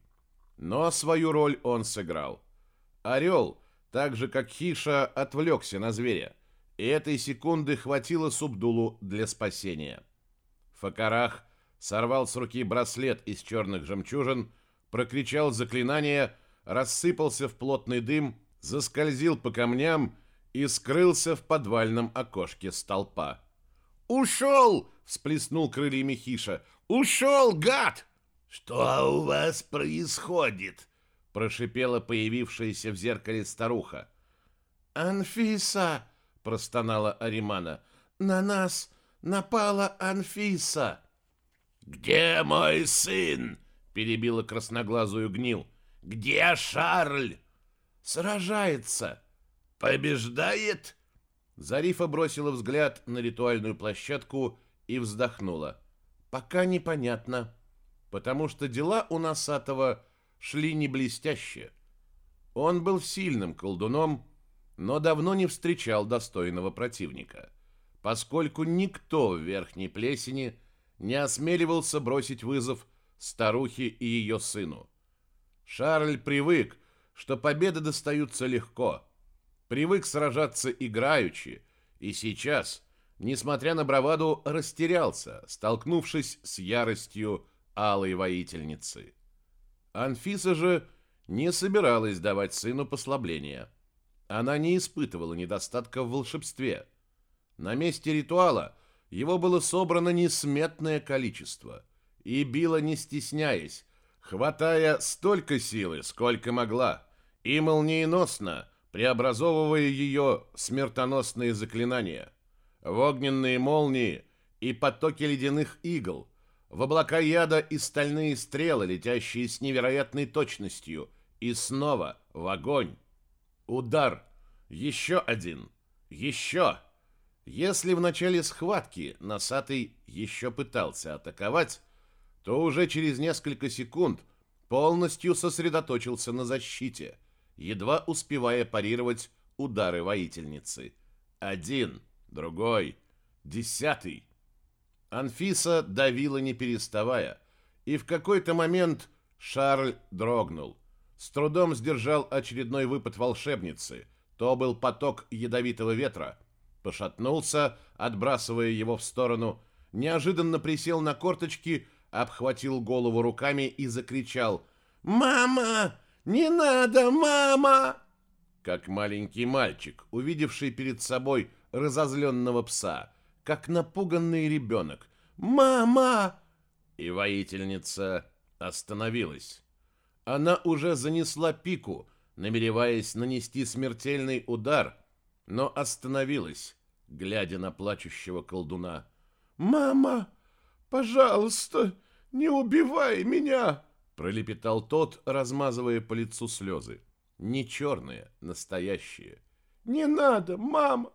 Но свою роль он сыграл. Орел, так же как Хиша, отвлекся на зверя, и этой секунды хватило Субдулу для спасения. Факарах сорвал с руки браслет из черных жемчужин, прокричал заклинание, рассыпался в плотный дым, заскользил по камням и скрылся в подвальном окошке столпа. «Ушел!» — всплеснул крыльями Хиша. «Ушел, гад!» «Что у вас происходит?» — прошипела появившаяся в зеркале старуха. «Анфиса!» — простонала Аримана. «На нас напала Анфиса!» «Где мой сын?» — перебила красноглазую гнил. «Где Шарль?» «Сражается!» «Побеждает?» Зарифа бросила взгляд на ритуальную площадку и вздохнула. «Пока непонятно, потому что дела у Носатого шли не блестяще. Он был сильным колдуном, но давно не встречал достойного противника, поскольку никто в Верхней Плесени не осмеливался бросить вызов старухе и ее сыну. Шарль привык, что победы достаются легко, привык сражаться играючи, и сейчас, несмотря на браваду, растерялся, столкнувшись с яростью алой воительницы. Анфиса же не собиралась давать сыну послабления. Она не испытывала недостатка в волшебстве. На месте ритуала его было собрано несметное количество, и била не стесняясь, хватая столько силы, сколько могла, и молниеносно преобразовывая ее смертоносные заклинания, в огненные молнии и потоки ледяных игл, в облака яда и стальные стрелы, летящие с невероятной точностью, и снова в огонь. Удар. Еще один. Еще. Если в начале схватки носатый еще пытался атаковать, то уже через несколько секунд полностью сосредоточился на защите, едва успевая парировать удары воительницы. Один, другой, десятый. Анфиса давила не переставая, и в какой-то момент Шарль дрогнул. С трудом сдержал очередной выпад волшебницы. То был поток ядовитого ветра. Пошатнулся, отбрасывая его в сторону, неожиданно присел на корточки, обхватил голову руками и закричал «Мама! Не надо, мама!» Как маленький мальчик, увидевший перед собой разозленного пса – как напуганный ребенок. «Мама!» И воительница остановилась. Она уже занесла пику, намереваясь нанести смертельный удар, но остановилась, глядя на плачущего колдуна. «Мама, пожалуйста, не убивай меня!» пролепетал тот, размазывая по лицу слезы. Не черные, настоящие. «Не надо, мама!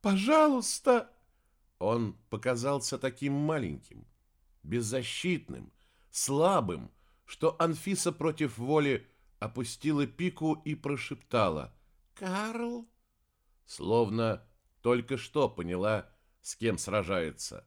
Пожалуйста!» Он показался таким маленьким, беззащитным, слабым, что Анфиса против воли опустила пику и прошептала «Карл?» Словно только что поняла, с кем сражается.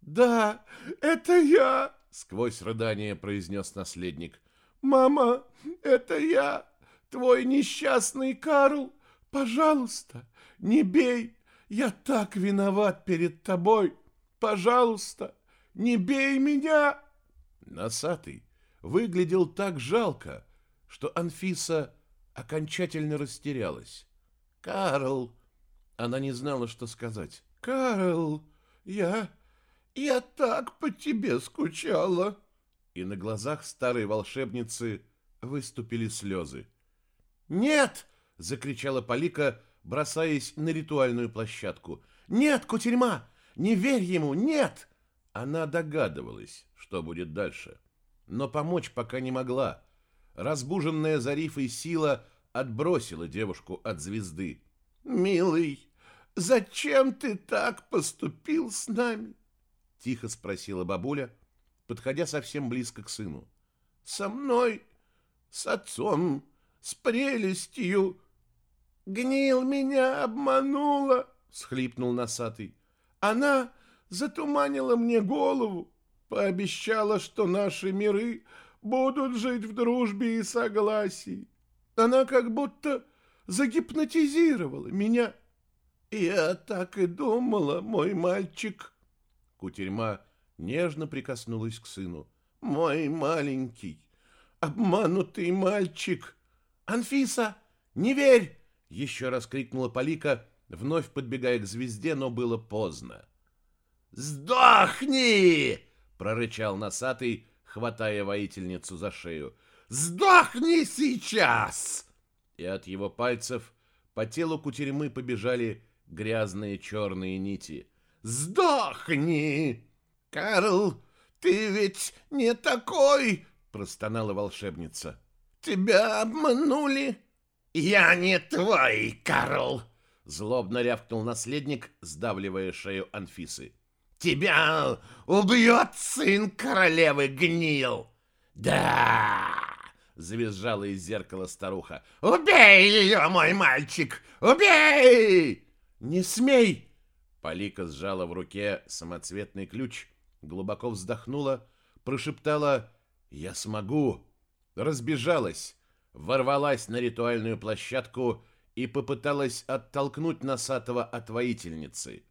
«Да, это я!» — сквозь рыдание произнес наследник. «Мама, это я, твой несчастный Карл! Пожалуйста, не бей, я так виноват перед тобой. Пожалуйста, не бей меня!» Носатый выглядел так жалко, что Анфиса окончательно растерялась. «Карл, Она не знала, что сказать. «Карл, я... я так по тебе скучала!» И на глазах старой волшебницы выступили слезы. «Нет!» — закричала Полика, бросаясь на ритуальную площадку. «Нет, кутерьма! Не верь ему! Нет!» Она догадывалась, что будет дальше, но помочь пока не могла. Разбуженная Зарифой сила отбросила девушку от звезды. «Милый, зачем ты так поступил с нами?» — тихо спросила бабуля, подходя совсем близко к сыну. «Со мной, с отцом, с прелестью. Гнил меня обманула!» — схлипнул носатый. «Она затуманила мне голову, пообещала, что наши миры будут жить в дружбе и согласии. Она как будто загипнотизировала меня. Я так и думала, мой мальчик. Кутерьма нежно прикоснулась к сыну. Мой маленький, обманутый мальчик. Анфиса, не верь! Еще раз крикнула Полика, вновь подбегая к звезде, но было поздно. «Сдохни!» — прорычал носатый, хватая воительницу за шею. «Сдохни сейчас!» И от его пальцев по телу кутерьмы побежали грязные черные нити. «Сдохни!» «Карл, ты ведь не такой!» — простонала волшебница. «Тебя обманули!» «Я не твой, Карл!» — злобно рявкнул наследник, сдавливая шею Анфисы. Тебя убьет сын королевы гнил. Да, завизжала из зеркала старуха. Убей ее, мой мальчик, убей! Не смей! Полика сжала в руке самоцветный ключ, глубоко вздохнула, прошептала «Я смогу!» Разбежалась, ворвалась на ритуальную площадку и попыталась оттолкнуть Носатого от воительницы.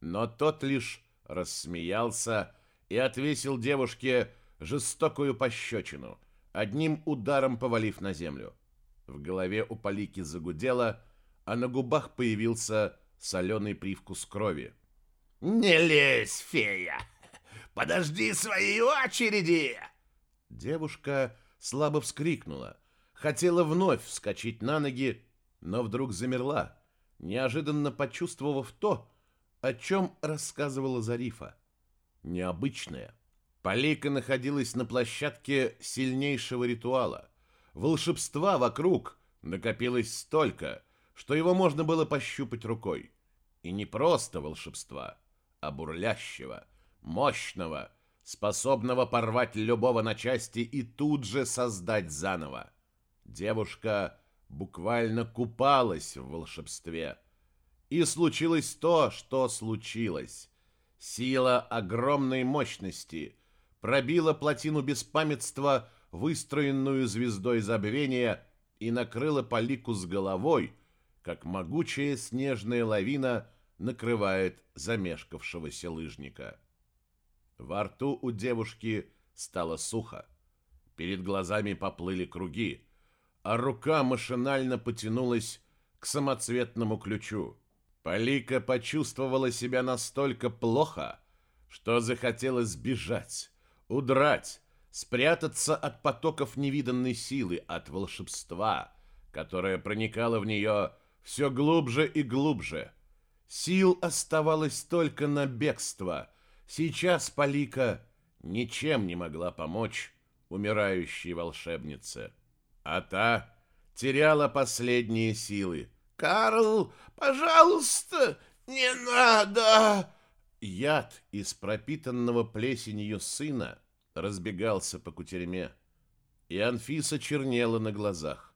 Но тот лишь рассмеялся и отвесил девушке жестокую пощечину, одним ударом повалив на землю. В голове у Полики загудело, а на губах появился соленый привкус крови. «Не лезь, фея! Подожди своей очереди!» Девушка слабо вскрикнула, хотела вновь вскочить на ноги, но вдруг замерла, неожиданно почувствовав то, о чем рассказывала Зарифа. Необычное. Полейка находилась на площадке сильнейшего ритуала. Волшебства вокруг накопилось столько, что его можно было пощупать рукой. И не просто волшебства, а бурлящего, мощного, способного порвать любого на части и тут же создать заново. Девушка буквально купалась в волшебстве – и случилось то, что случилось. Сила огромной мощности пробила плотину беспамятства, выстроенную звездой забвения, и накрыла Полику с головой, как могучая снежная лавина накрывает замешкавшегося лыжника. Во рту у девушки стало сухо. Перед глазами поплыли круги, а рука машинально потянулась к самоцветному ключу. Полика почувствовала себя настолько плохо, что захотела сбежать, удрать, спрятаться от потоков невиданной силы, от волшебства, которое проникало в нее все глубже и глубже. Сил оставалось только на бегство. Сейчас Полика ничем не могла помочь умирающей волшебнице. А та теряла последние силы. «Карл, пожалуйста, не надо!» Яд из пропитанного плесенью сына разбегался по кутерьме, и Анфиса чернела на глазах.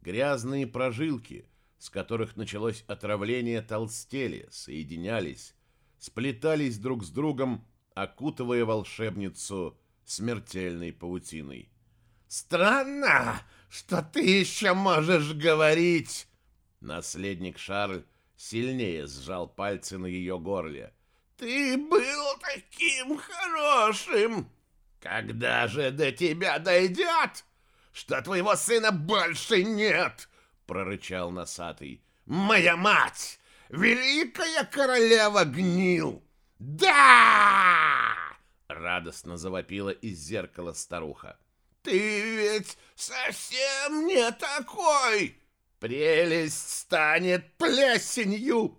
Грязные прожилки, с которых началось отравление, толстели, соединялись, сплетались друг с другом, окутывая волшебницу смертельной паутиной. «Странно, что ты еще можешь говорить!» Наследник Шарль сильнее сжал пальцы на ее горле. «Ты был таким хорошим! Когда же до тебя дойдет, что твоего сына больше нет?» — прорычал носатый. «Моя мать великая королева гнил! Да! Радостно завопила из зеркала старуха. Ты ведь совсем не такой! Прелесть станет плесенью!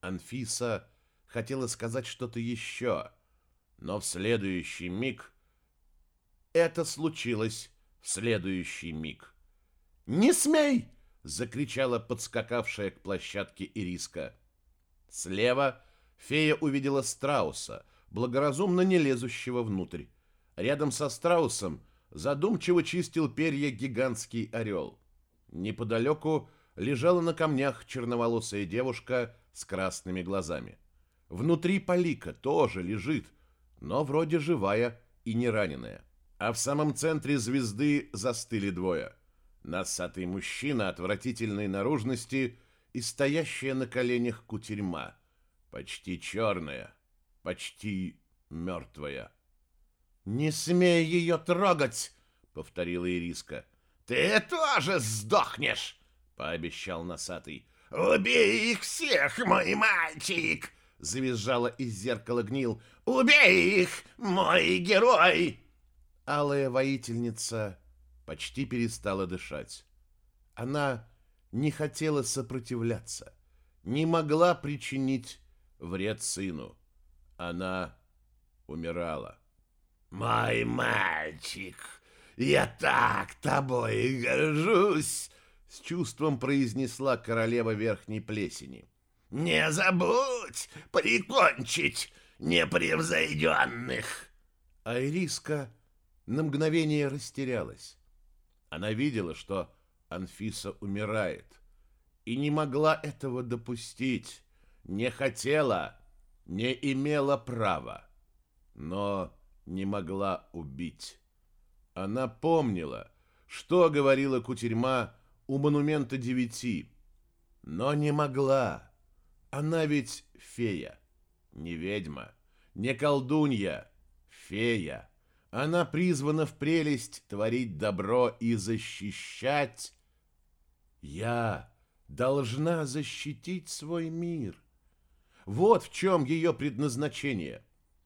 Анфиса хотела сказать что-то еще, но в следующий миг это случилось в следующий миг. «Не смей!» — закричала подскакавшая к площадке Ириска. Слева фея увидела страуса, благоразумно не лезущего внутрь. Рядом со страусом задумчиво чистил перья гигантский орел. Неподалеку лежала на камнях черноволосая девушка с красными глазами. Внутри Полика тоже лежит, но вроде живая и не раненая. А в самом центре звезды застыли двое. Носатый мужчина отвратительной наружности и стоящая на коленях кутерьма. Почти черная, почти мертвая. «Не смей ее трогать!» — повторила Ириска. «Ты тоже сдохнешь!» — пообещал носатый. «Убей их всех, мой мальчик!» — завизжала из зеркала гнил. «Убей их, мой герой!» Алая воительница почти перестала дышать. Она не хотела сопротивляться, не могла причинить вред сыну. Она умирала. «Мой мальчик, я так тобой горжусь!» С чувством произнесла королева верхней плесени. «Не забудь прикончить непревзойденных!» Айриска на мгновение растерялась. Она видела, что Анфиса умирает, и не могла этого допустить, не хотела, не имела права. Но не могла убить. Она помнила, что говорила кутерьма у монумента девяти, но не могла. Она ведь фея, не ведьма, не колдунья, фея. Она призвана в прелесть творить добро и защищать. Я должна защитить свой мир. Вот в чем ее предназначение.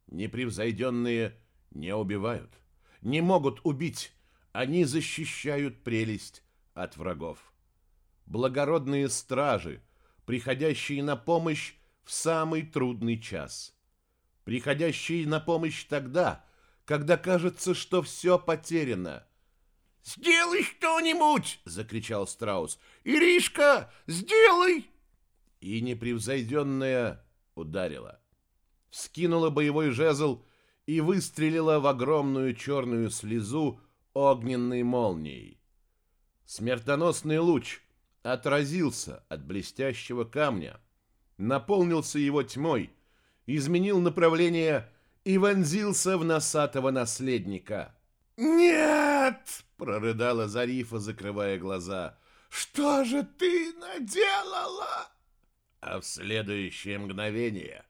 Непревзойденные не убивают, не могут убить, они защищают прелесть от врагов. Благородные стражи, приходящие на помощь в самый трудный час. Приходящие на помощь тогда, когда кажется, что все потеряно. «Сделай что-нибудь!» — закричал Страус. «Иришка, сделай!» И непревзойденная ударила. Скинула боевой жезл и выстрелила в огромную черную слезу огненной молнией. Смертоносный луч отразился от блестящего камня, наполнился его тьмой, изменил направление и вонзился в носатого наследника. «Нет!» — прорыдала Зарифа, закрывая глаза. «Что же ты наделала?» А в следующее мгновение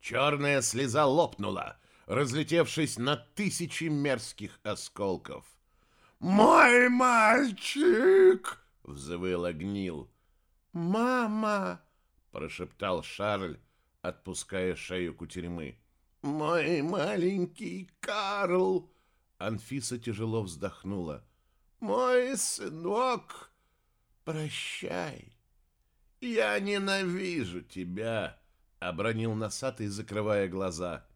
черная слеза лопнула, разлетевшись на тысячи мерзких осколков. «Мой мальчик!» — взвыл гнил. «Мама!» — прошептал Шарль, отпуская шею кутерьмы. «Мой маленький Карл!» Анфиса тяжело вздохнула. «Мой сынок, прощай! Я ненавижу тебя!» — обронил носатый, закрывая глаза.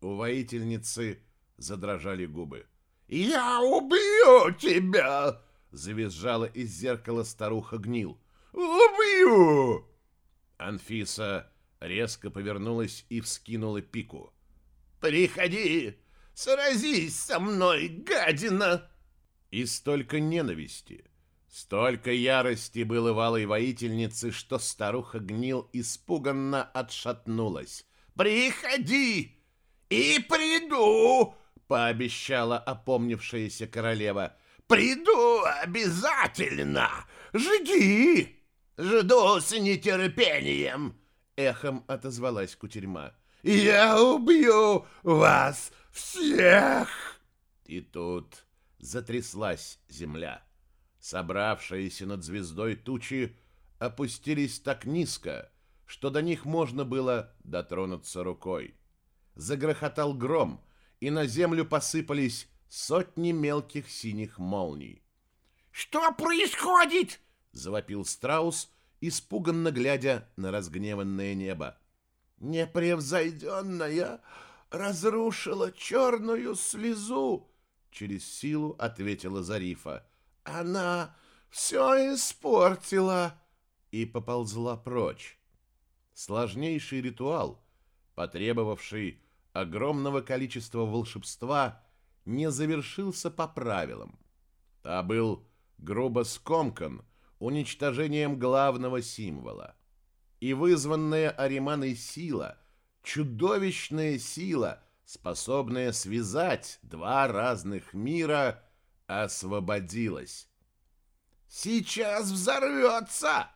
У воительницы задрожали губы. «Я убью тебя!» — завизжала из зеркала старуха Гнил. «Убью!» Анфиса резко повернулась и вскинула пику. «Приходи, сразись со мной, гадина!» И столько ненависти, столько ярости было в алой воительнице, что старуха Гнил испуганно отшатнулась. «Приходи!» «И приду!» — пообещала опомнившаяся королева. «Приду обязательно! Жди!» «Жду с нетерпением!» — эхом отозвалась кутерьма. «Я убью вас всех!» И тут затряслась земля. Собравшиеся над звездой тучи опустились так низко, что до них можно было дотронуться рукой. Загрохотал гром, и на землю посыпались сотни мелких синих молний. «Что происходит?» — завопил страус, испуганно глядя на разгневанное небо. «Непревзойденная разрушила черную слезу!» — через силу ответила Зарифа. «Она все испортила!» И поползла прочь. Сложнейший ритуал, потребовавший огромного количества волшебства, не завершился по правилам, а был грубо скомкан уничтожением главного символа. И вызванная Ариманой сила, чудовищная сила, способная связать два разных мира, освободилась. «Сейчас взорвется!»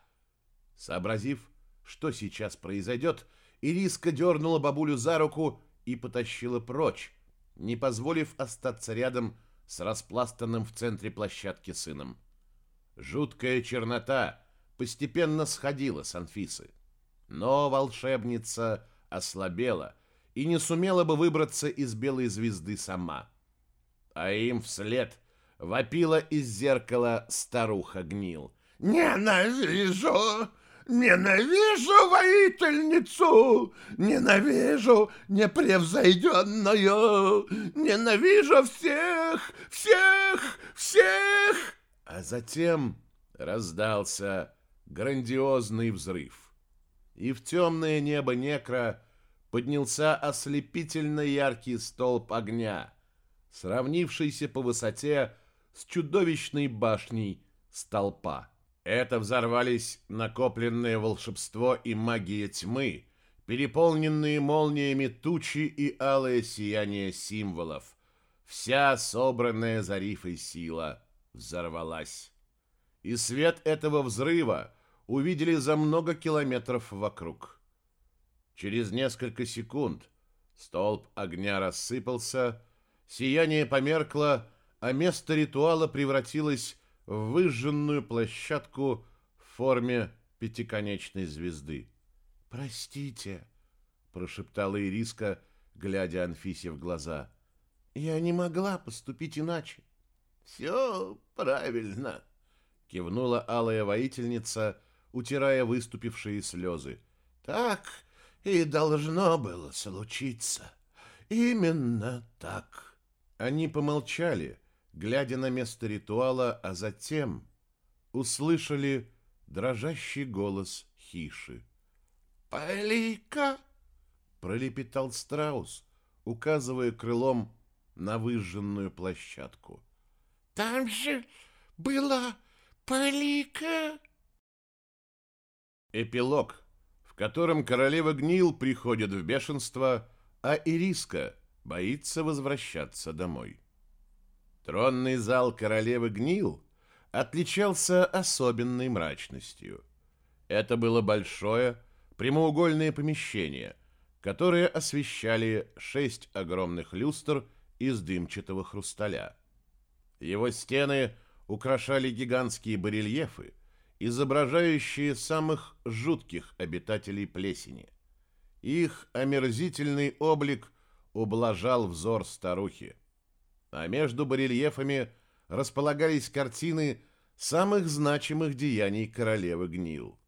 Сообразив, что сейчас произойдет, Ириска дернула бабулю за руку и потащила прочь, не позволив остаться рядом с распластанным в центре площадки сыном. Жуткая чернота постепенно сходила с Анфисы. Но волшебница ослабела и не сумела бы выбраться из белой звезды сама. А им вслед вопила из зеркала старуха гнил. «Ненавижу! Ненавижу воительницу! Ненавижу непревзойденную! Ненавижу всех! Всех! Всех!» А затем раздался грандиозный взрыв. И в темное небо некро поднялся ослепительно яркий столб огня, сравнившийся по высоте с чудовищной башней столпа. Это взорвались накопленное волшебство и магия тьмы, переполненные молниями тучи и алое сияние символов. Вся собранная Зарифой сила взорвалась. И свет этого взрыва увидели за много километров вокруг. Через несколько секунд столб огня рассыпался, сияние померкло, а место ритуала превратилось выжженную площадку в форме пятиконечной звезды. «Простите», — прошептала Ириска, глядя Анфисе в глаза. «Я не могла поступить иначе». «Все правильно», — кивнула алая воительница, утирая выступившие слезы. «Так и должно было случиться. Именно так». Они помолчали, глядя на место ритуала, а затем услышали дрожащий голос Хиши. «Полика!» — пролепетал страус, указывая крылом на выжженную площадку. «Там же была Полика!» Эпилог, в котором королева Гнил приходит в бешенство, а Ириска боится возвращаться домой. Тронный зал королевы Гнил отличался особенной мрачностью. Это было большое прямоугольное помещение, которое освещали шесть огромных люстр из дымчатого хрусталя. Его стены украшали гигантские барельефы, изображающие самых жутких обитателей плесени. Их омерзительный облик ублажал взор старухи а между барельефами располагались картины самых значимых деяний королевы Гнил.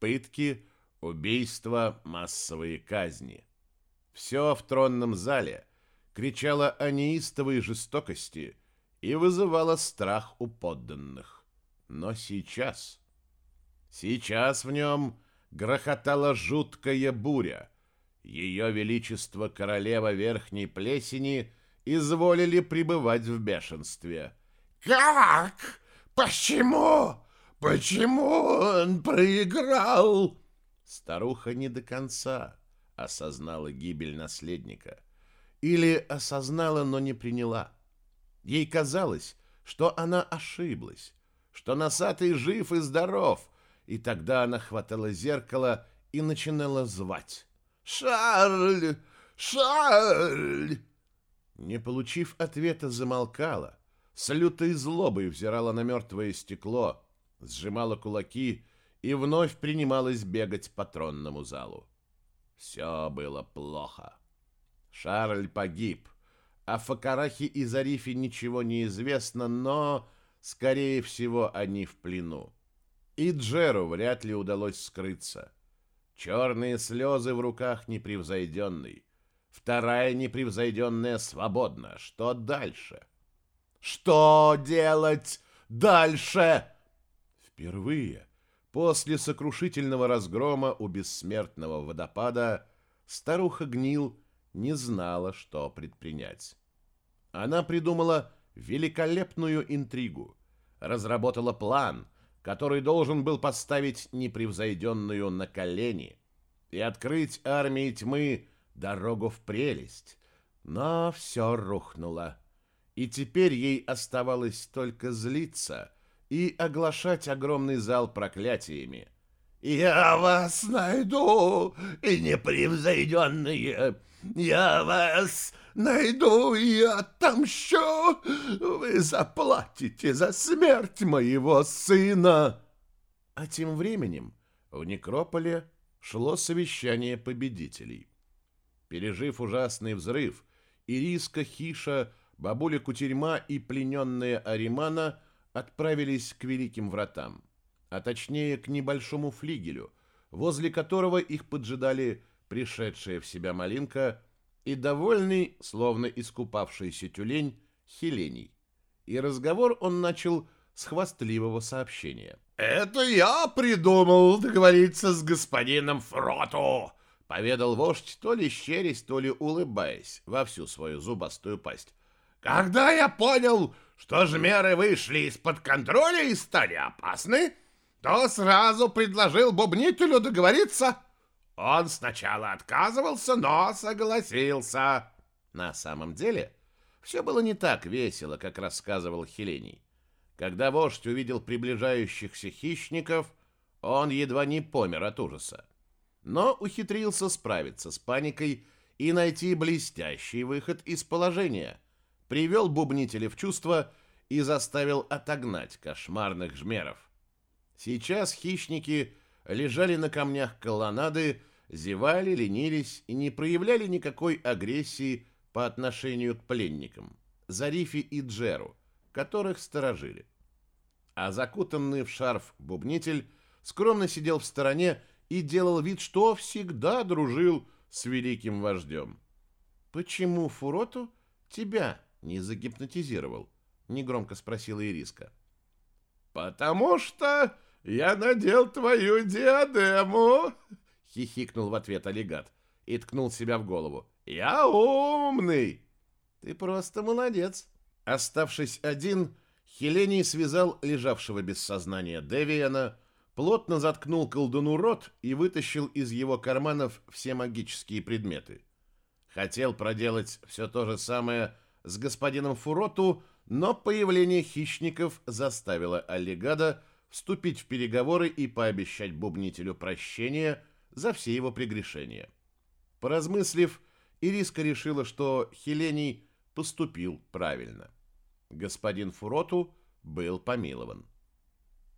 Пытки, убийства, массовые казни. Все в тронном зале кричало о неистовой жестокости и вызывало страх у подданных. Но сейчас... Сейчас в нем грохотала жуткая буря. Ее величество королева Верхней Плесени — изволили пребывать в бешенстве. «Как? Почему? Почему он проиграл?» Старуха не до конца осознала гибель наследника. Или осознала, но не приняла. Ей казалось, что она ошиблась, что носатый жив и здоров, и тогда она хватала зеркало и начинала звать. «Шарль! Шарль!» Не получив ответа, замолкала, с лютой злобой взирала на мертвое стекло, сжимала кулаки и вновь принималась бегать по тронному залу. Все было плохо. Шарль погиб. О Факарахе и Зарифе ничего не известно, но, скорее всего, они в плену. И Джеру вряд ли удалось скрыться. Черные слезы в руках непревзойденный. Вторая непревзойденная свободна. Что дальше? Что делать дальше? Впервые после сокрушительного разгрома у бессмертного водопада старуха Гнил не знала, что предпринять. Она придумала великолепную интригу, разработала план, который должен был поставить непревзойденную на колени и открыть армии тьмы дорогу в прелесть. Но все рухнуло, и теперь ей оставалось только злиться и оглашать огромный зал проклятиями. «Я вас найду, и непревзойденные!» Я вас найду и отомщу. Вы заплатите за смерть моего сына. А тем временем в некрополе шло совещание победителей. Пережив ужасный взрыв, Ириска, Хиша, бабуля Кутерьма и плененная Аримана отправились к великим вратам, а точнее к небольшому флигелю, возле которого их поджидали пришедшая в себя малинка и довольный, словно искупавшийся тюлень, Хелений. И разговор он начал с хвастливого сообщения. «Это я придумал договориться с господином Фроту!» Поведал вождь, то ли щерясь, то ли улыбаясь во всю свою зубастую пасть. «Когда я понял, что жмеры вышли из-под контроля и стали опасны, то сразу предложил бубнителю договориться он сначала отказывался, но согласился. На самом деле, все было не так весело, как рассказывал Хелений. Когда вождь увидел приближающихся хищников, он едва не помер от ужаса. Но ухитрился справиться с паникой и найти блестящий выход из положения. Привел бубнителя в чувство и заставил отогнать кошмарных жмеров. Сейчас хищники лежали на камнях колоннады, зевали, ленились и не проявляли никакой агрессии по отношению к пленникам, Зарифи и Джеру, которых сторожили. А закутанный в шарф бубнитель скромно сидел в стороне и делал вид, что всегда дружил с великим вождем. «Почему Фуроту тебя не загипнотизировал?» — негромко спросила Ириска. «Потому что я надел твою диадему!» — хихикнул в ответ аллигат и ткнул себя в голову. «Я умный!» «Ты просто молодец!» Оставшись один, Хелений связал лежавшего без сознания Девиана, плотно заткнул колдуну рот и вытащил из его карманов все магические предметы. Хотел проделать все то же самое с господином Фуроту, но появление хищников заставило Аллигада вступить в переговоры и пообещать бубнителю прощения – за все его прегрешения. Поразмыслив, Ириска решила, что Хелений поступил правильно. Господин Фуроту был помилован.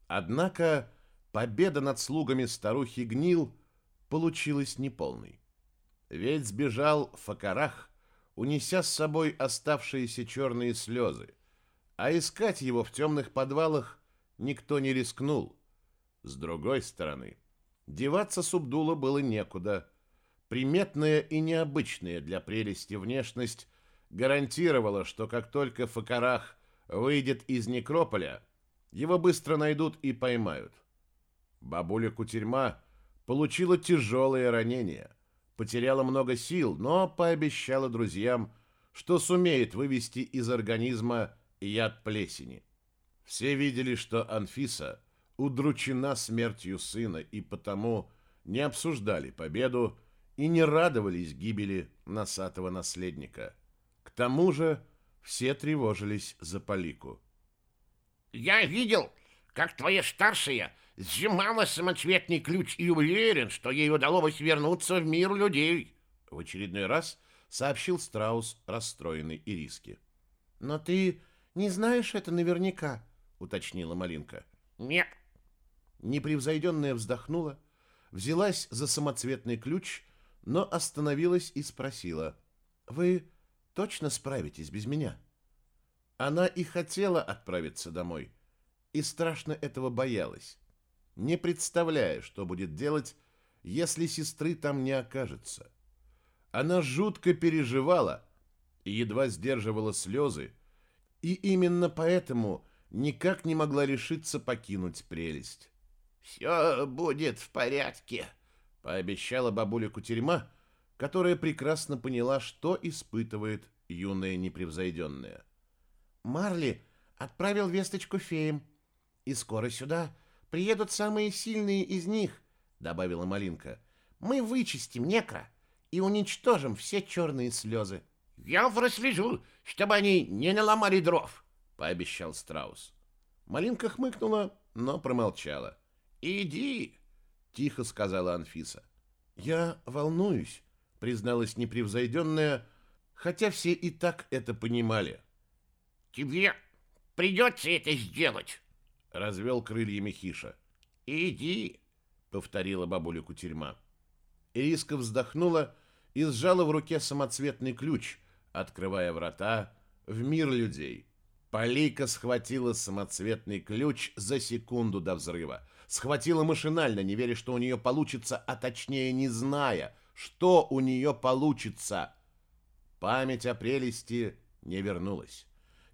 Однако победа над слугами старухи Гнил получилась неполной. Ведь сбежал Факарах, унеся с собой оставшиеся черные слезы, а искать его в темных подвалах никто не рискнул. С другой стороны, Деваться Субдула было некуда. Приметная и необычная для прелести внешность гарантировала, что как только Факарах выйдет из некрополя, его быстро найдут и поймают. Бабуля Кутерьма получила тяжелое ранение, потеряла много сил, но пообещала друзьям, что сумеет вывести из организма яд плесени. Все видели, что Анфиса – удручена смертью сына и потому не обсуждали победу и не радовались гибели носатого наследника. К тому же все тревожились за Полику. «Я видел, как твоя старшая сжимала самоцветный ключ и уверен, что ей удалось вернуться в мир людей», в очередной раз сообщил Страус, расстроенный Ириске. «Но ты не знаешь это наверняка», — уточнила Малинка. «Нет, Непревзойденная вздохнула, взялась за самоцветный ключ, но остановилась и спросила, «Вы точно справитесь без меня?» Она и хотела отправиться домой, и страшно этого боялась, не представляя, что будет делать, если сестры там не окажется. Она жутко переживала и едва сдерживала слезы, и именно поэтому никак не могла решиться покинуть прелесть. «Все будет в порядке», — пообещала бабуля Кутерьма, которая прекрасно поняла, что испытывает юная непревзойденная. «Марли отправил весточку феям, и скоро сюда приедут самые сильные из них», — добавила Малинка. «Мы вычистим некро и уничтожим все черные слезы». «Я прослежу, чтобы они не наломали дров», — пообещал Страус. Малинка хмыкнула, но промолчала. «Иди», — тихо сказала Анфиса. «Я волнуюсь», — призналась непревзойденная, хотя все и так это понимали. «Тебе придется это сделать», — развел крыльями Хиша. «Иди», — повторила бабуля Кутерьма. Ириска вздохнула и сжала в руке самоцветный ключ, открывая врата в мир людей. Полика схватила самоцветный ключ за секунду до взрыва. Схватила машинально, не веря, что у нее получится, а точнее не зная, что у нее получится. Память о прелести не вернулась.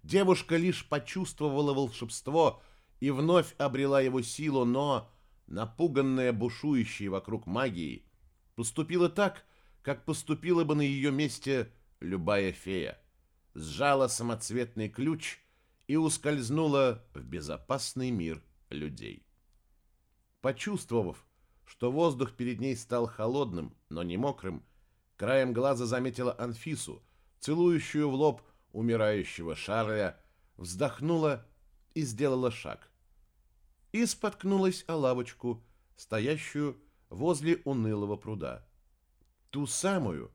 Девушка лишь почувствовала волшебство и вновь обрела его силу, но, напуганная бушующей вокруг магией, поступила так, как поступила бы на ее месте любая фея. Сжала самоцветный ключ и ускользнула в безопасный мир людей. Почувствовав, что воздух перед ней стал холодным, но не мокрым, краем глаза заметила Анфису, целующую в лоб умирающего Шарля, вздохнула и сделала шаг. И споткнулась о лавочку, стоящую возле унылого пруда. Ту самую,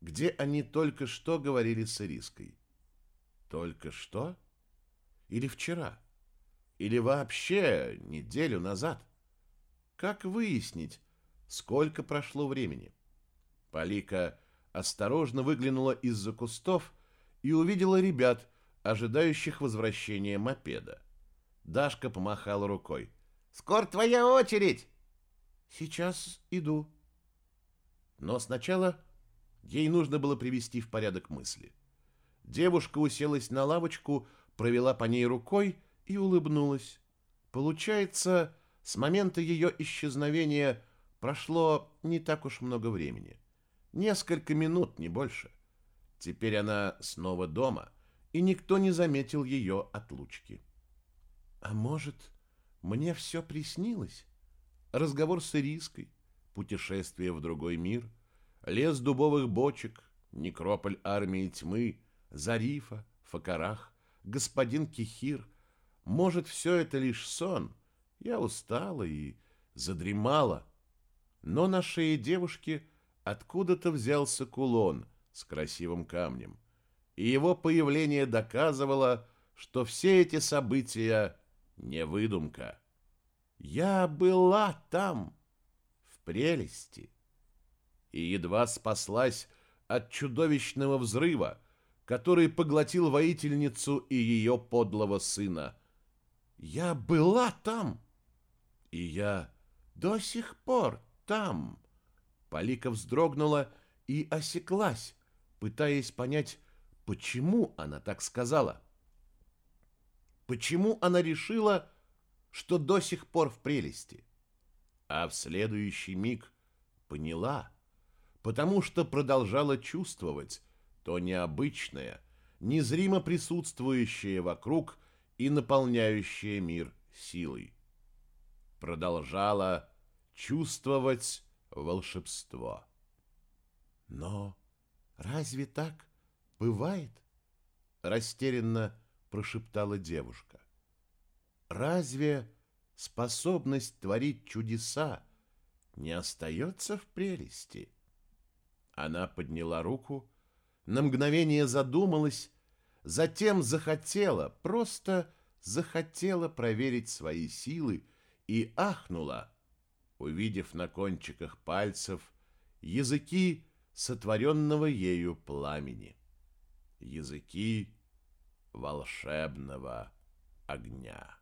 где они только что говорили с Ириской. Только что? Или вчера? Или вообще неделю назад? Как выяснить, сколько прошло времени? Полика осторожно выглянула из-за кустов и увидела ребят, ожидающих возвращения мопеда. Дашка помахала рукой. «Скоро твоя очередь!» «Сейчас иду». Но сначала ей нужно было привести в порядок мысли. Девушка уселась на лавочку, провела по ней рукой и улыбнулась. Получается, с момента ее исчезновения прошло не так уж много времени. Несколько минут, не больше. Теперь она снова дома, и никто не заметил ее отлучки. А может, мне все приснилось? Разговор с Ириской, путешествие в другой мир, лес дубовых бочек, некрополь армии тьмы, Зарифа, Факарах, господин Кихир. Может, все это лишь сон? Я устала и задремала. Но на шее девушки откуда-то взялся кулон с красивым камнем. И его появление доказывало, что все эти события не выдумка. Я была там, в прелести, и едва спаслась от чудовищного взрыва, который поглотил воительницу и ее подлого сына. Я была там, и я до сих пор там. Полика вздрогнула и осеклась, пытаясь понять, почему она так сказала. Почему она решила, что до сих пор в прелести? А в следующий миг поняла, потому что продолжала чувствовать, то необычное, незримо присутствующее вокруг и наполняющее мир силой. Продолжала чувствовать волшебство. Но разве так бывает? Растерянно прошептала девушка. Разве способность творить чудеса не остается в прелести? Она подняла руку на мгновение задумалась, затем захотела, просто захотела проверить свои силы и ахнула, увидев на кончиках пальцев языки сотворенного ею пламени, языки волшебного огня.